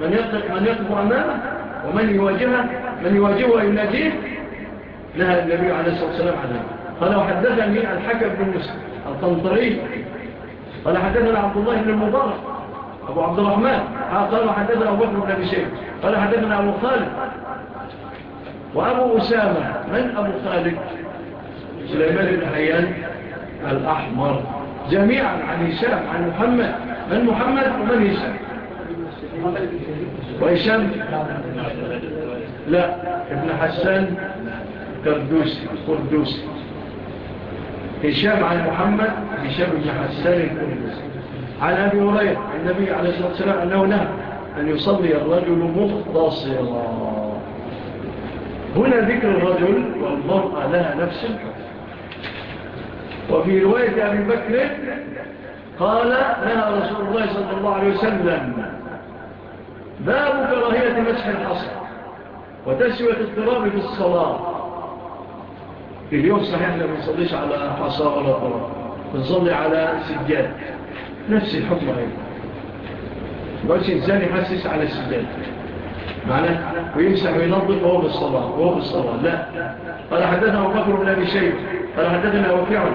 من يقف من يقف أمامه ومن يواجهه من يواجهه ويناجيه لها النبي عليه الصلاة والسلام عليه قال وحدثني الحكم بن مسلم القنطري قال حدثنا عبد الله بن المبارك. أبو عبد الرحمن. قال حدثنا أبو بكر بن أبي شيخ قال حدثنا أبو خالد. وأبو أسامة. من أبو خالد؟ سليمان بن حيان الأحمر. جميعا عن هشام عن محمد. من محمد ومن هشام؟ وهشام؟ لا. ابن حسان كردوسي كردوسي هشام عن محمد هشام بن حسان كردوسي عن أبي هريرة عن النبي عليه الصلاة والسلام أنه نهى أن يصلي الرجل مختصرا. هنا ذكر الرجل والمرأة لها نفس الحكم. وفي رواية أبي بكر قال نهى رسول الله صلى الله عليه وسلم باب كراهية مسح الحصر وتسوية اضطراب في الصلاة. في اليوم صحيح لا بنصليش على حصى ولا طراب بنصلي على سجاد. نفس الحكم أيضا. بقولش إنسان يحسس على السجاد. معناه ويمسح وينظف وهو بالصلاة وهو بالصلاة لا. قال حدثنا أبو بكر بن أبي شيء قال حدثنا وفعل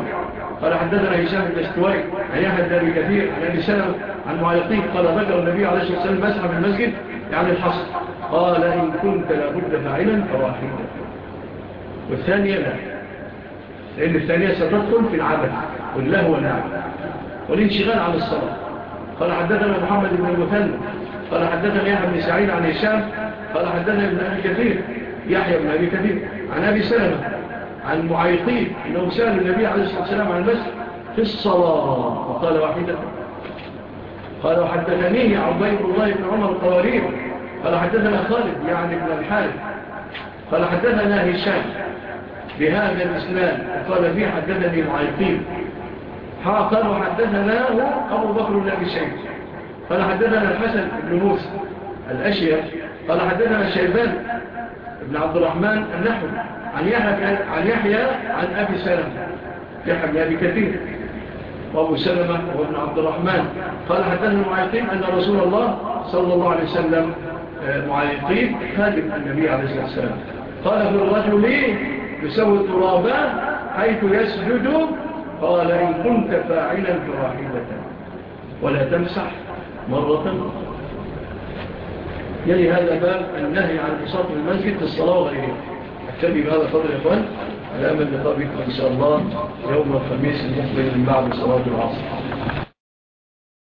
قال حدثنا هشام بن اشتوائي عن يحيى أبي كثير عن أبي سلم عن معيطين قال بكر النبي عليه الصلاة والسلام مسح من المسجد يعني الحصر. قال إن كنت لابد فاعلا فواحدا والثانية لا. لأن الثانية ستدخل في العبث واللهو واللعب والانشغال عن الصلاة. قال حدثنا محمد بن المثنى. قال حدثنا يحيى بن سعيد عن هشام. قال حدثنا ابن أبي كثير. يحيى بن أبي كثير. عن أبي سلمة. عن معيقين. إنه سأل النبي عليه الصلاة والسلام عن المسجد. في الصلاة. وقال واحدة. قال وحدثني عبيد الله بن عمر القوارير. قال حدثنا خالد يعني ابن الحارث. قال حدثنا هشام. بهذا الإسلام وقال بي حدثني معيقين. ها قالوا حدثنا أبو بكر بن أبي الشيخ قال حدثنا الحسن بن موسى الأشياء قال حدثنا الشيبان بن عبد الرحمن النحو عن يحيى عن يحيى عن أبي سلمة. يحيى بن أبي كثير وأبو سلمة ابن عبد الرحمن. قال حدثنا المعيقين أن رسول الله صلى الله عليه وسلم آه، معيقين خادم النبي عليه الصلاة والسلام. قال في الرجل يسوي الترابة حيث يسجد قال إن كنت فاعلا فواحدة ولا تمسح مرة. أخرى يلي هذا باب النهي عن إصاب المسجد للصلاة وغيره. وغيرها أكتبي بهذا فضل يا إخوان. الأمل لقاء إن شاء الله يوم الخميس المقبل من بعد صلاة العصر.